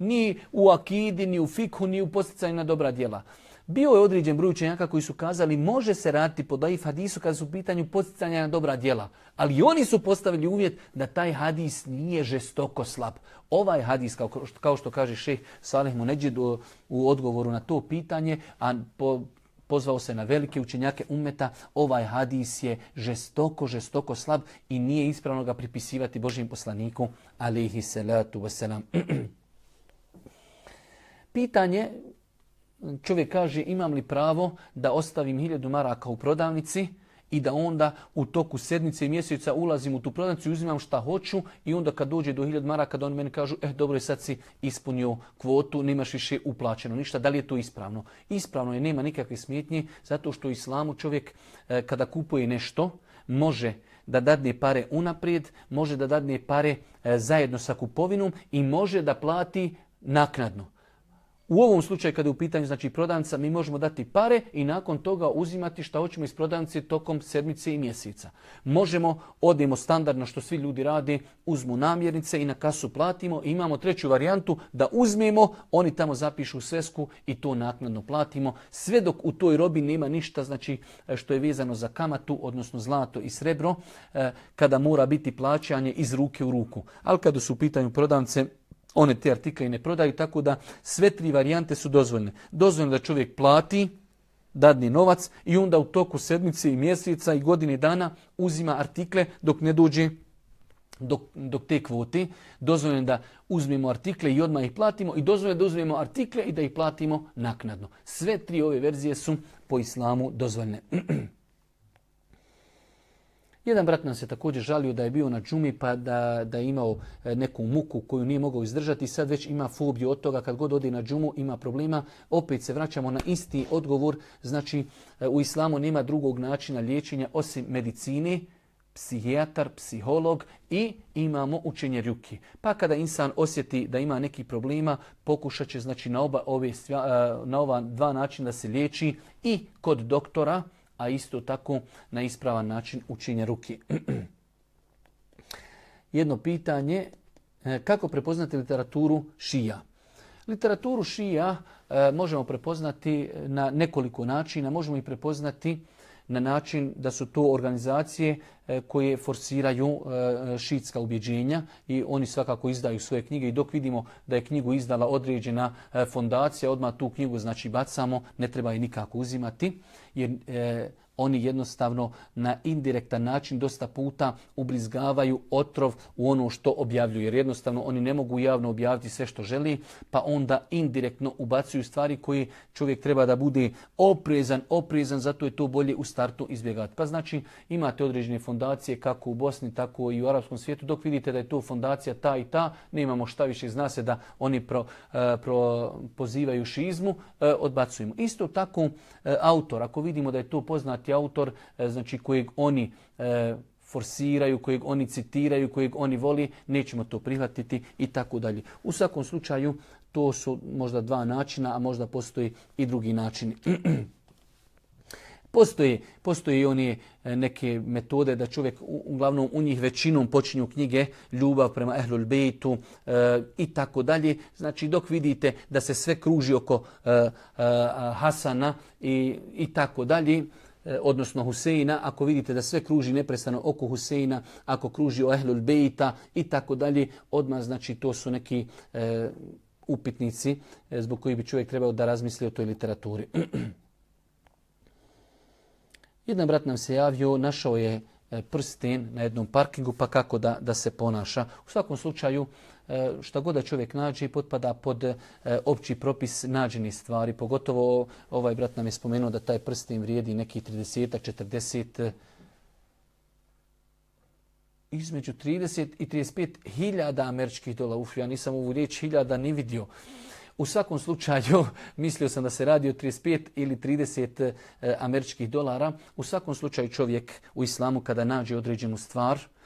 ni u akidi, ni u fikhu, ni u posticaju na dobra djela. Bio je određen broj učenjaka koji su kazali može se raditi po daif hadisu kada su u pitanju posticanja na dobra djela. Ali oni su postavili uvjet da taj hadis nije žestoko slab. Ovaj hadis, kao što kaže šeh Salih Muneđid u odgovoru na to pitanje, a po, pozvao se na velike učenjake umeta, ovaj hadis je žestoko, žestoko slab i nije ispravno ga pripisivati Božjem poslaniku, alihi salatu wasalam. Pitanje, čovjek kaže imam li pravo da ostavim hiljadu maraka u prodavnici, i da onda u toku sedmice i mjeseca ulazim u tu prodavnicu i uzimam šta hoću i onda kad dođe do 1000 maraka da oni meni kažu eh dobro je sad si ispunio kvotu, nemaš više uplaćeno ništa. Da li je to ispravno? Ispravno je, nema nikakve smjetnje zato što u islamu čovjek eh, kada kupuje nešto može da dadne pare unaprijed, može da dadne pare eh, zajedno sa kupovinom i može da plati naknadno. U ovom slučaju kada je u pitanju znači prodavnica mi možemo dati pare i nakon toga uzimati što hoćemo iz prodavnice tokom sedmice i mjeseca. Možemo, odemo standardno što svi ljudi rade, uzmu namjernice i na kasu platimo. I imamo treću varijantu da uzmemo, oni tamo zapišu svesku i to naknadno platimo. Sve dok u toj robi nema ništa znači što je vezano za kamatu, odnosno zlato i srebro, eh, kada mora biti plaćanje iz ruke u ruku. Ali kada su u pitanju prodavnice, one te artikle ne prodaju, tako da sve tri varijante su dozvoljene. Dozvoljeno da čovjek plati, dadni novac i onda u toku sedmice i mjeseca i godine dana uzima artikle dok ne dođe dok, dok te kvote. Dozvoljeno da uzmemo artikle i odmah ih platimo i dozvoljeno da uzmemo artikle i da ih platimo naknadno. Sve tri ove verzije su po islamu dozvoljene. Jedan brat nam se također žalio da je bio na džumi pa da, da je imao e, neku muku koju nije mogao izdržati. Sad već ima fobiju od toga kad god ode na džumu ima problema. Opet se vraćamo na isti odgovor. Znači e, u islamu nema drugog načina liječenja osim medicine, psihijatar, psiholog i imamo učenje rjuki. Pa kada insan osjeti da ima neki problema, pokušat će znači, na, oba ove, e, na ova dva načina da se liječi i kod doktora, a isto tako na ispravan način učinje ruki. Jedno pitanje, e, kako prepoznati literaturu šija? Literaturu šija e, možemo prepoznati na nekoliko načina. Možemo i prepoznati na način da su to organizacije e, koje forsiraju šitska ubjeđenja i oni svakako izdaju svoje knjige i dok vidimo da je knjigu izdala određena fondacija, odmah tu knjigu znači bacamo, ne treba je nikako uzimati jer e, oni jednostavno na indirektan način dosta puta ubrizgavaju otrov u ono što objavljuju. Jer jednostavno oni ne mogu javno objaviti sve što želi, pa onda indirektno ubacuju stvari koje čovjek treba da bude oprezan, oprezan, zato je to bolje u startu izbjegati. Pa znači imate određene fondacije kako u Bosni, tako i u arapskom svijetu. Dok vidite da je to fondacija ta i ta, nemamo šta više, zna se da oni pro, e, pro, pozivaju šizmu, e, odbacujemo. Isto tako e, autor, ako vidimo da je to poznati autor, e, znači kojeg oni e, forsiraju, kojeg oni citiraju, kojeg oni voli, nećemo to prihvatiti i tako dalje. U svakom slučaju to su možda dva načina, a možda postoji i drugi način. Postoje i one e, neke metode da čovjek uglavnom u njih većinom počinju knjige ljubav prema Ehlul Bejtu e, i tako dalje. Znači dok vidite da se sve kruži oko e, e, Hasana i, i tako dalje, odnosno Huseina, ako vidite da sve kruži neprestano oko Huseina, ako kruži o Ehlul Bejta i tako dalje, odmah znači to su neki e, upitnici zbog koji bi čovjek trebao da razmisli o toj literaturi. Jedan brat nam se javio, našao je e, prsten na jednom parkingu, pa kako da, da se ponaša. U svakom slučaju, e, šta god da čovjek nađe, potpada pod e, opći propis nađenih stvari. Pogotovo ovaj brat nam je spomenuo da taj prsten vrijedi neki 30 40 između 30 i 35 hiljada američkih dolara. Uf, ja nisam ovu riječ hiljada ni vidio. U svakom slučaju, mislio sam da se radi o 35 ili 30 e, američkih dolara. U svakom slučaju čovjek u islamu kada nađe određenu stvar, e,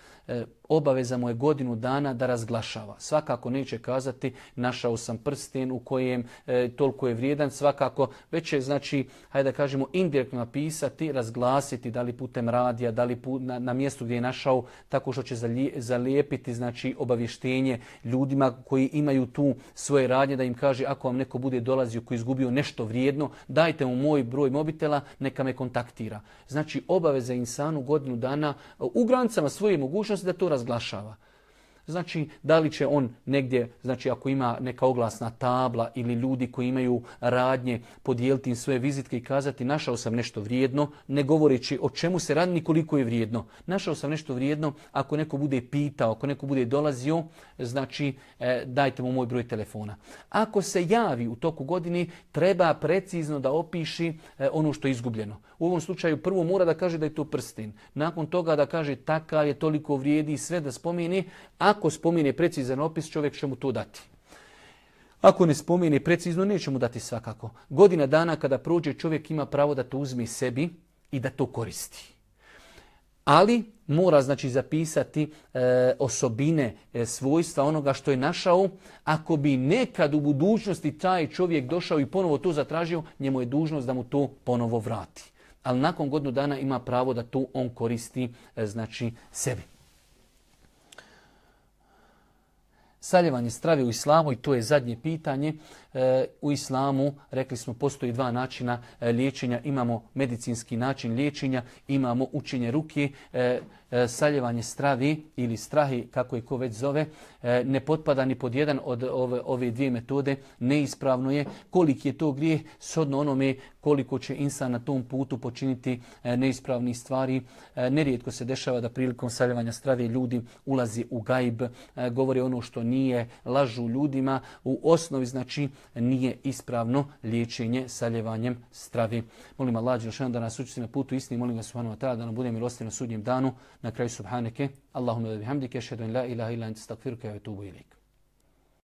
obaveza mu je godinu dana da razglašava. Svakako neće kazati našao sam prsten u kojem e, toliko je vrijedan, svakako već je znači, hajde da kažemo, indirektno napisati, razglasiti da li putem radija, da li na, na mjestu gdje je našao, tako što će zalijepiti znači obavještenje ljudima koji imaju tu svoje radnje, da im kaže ako vam neko bude dolazio koji izgubio nešto vrijedno, dajte mu moj broj mobitela, neka me kontaktira. Znači obaveza insanu godinu dana u granicama svoje mogućnosti da to razglašava. Znači, da li će on negdje, znači ako ima neka oglasna tabla ili ljudi koji imaju radnje, podijeliti im svoje vizitke i kazati našao sam nešto vrijedno, ne govoreći o čemu se radi ni koliko je vrijedno. Našao sam nešto vrijedno, ako neko bude pitao, ako neko bude dolazio, znači e, dajte mu moj broj telefona. Ako se javi u toku godine, treba precizno da opiši e, ono što je izgubljeno. U ovom slučaju prvo mora da kaže da je to prstin. Nakon toga da kaže takav je, toliko vrijedi sve da spomeni. Ako spomene precizan opis, čovjek će mu to dati. Ako ne spomene precizno, neće mu dati svakako. Godina dana kada prođe, čovjek ima pravo da to uzme sebi i da to koristi. Ali mora znači zapisati e, osobine, e, svojstva onoga što je našao. Ako bi nekad u budućnosti taj čovjek došao i ponovo to zatražio, njemu je dužnost da mu to ponovo vrati. Ali nakon godinu dana ima pravo da to on koristi e, znači sebi. Saljevanje strave u islamu i to je zadnje pitanje. E, u islamu, rekli smo, postoji dva načina e, liječenja. Imamo medicinski način liječenja, imamo učenje ruke, e, saljevanje stravi ili strahi, kako je ko već zove, ne potpada ni pod jedan od ove, ove dvije metode. Neispravno je koliki je to grijeh, shodno onome koliko će insan na tom putu počiniti neispravni stvari. Nerijetko se dešava da prilikom saljevanja strave ljudi ulazi u gajb, govore ono što nije, lažu ljudima. U osnovi, znači, nije ispravno liječenje saljevanjem stravi. Molim Allah Đelšan da nas učiti na putu istini, molim ga subhanahu wa ta'ala da nam bude milosti na sudnjem danu, na kraju subhaneke. Allahumma da bihamdike, šedun la ilaha ila stakfiruka wa tubu ilik.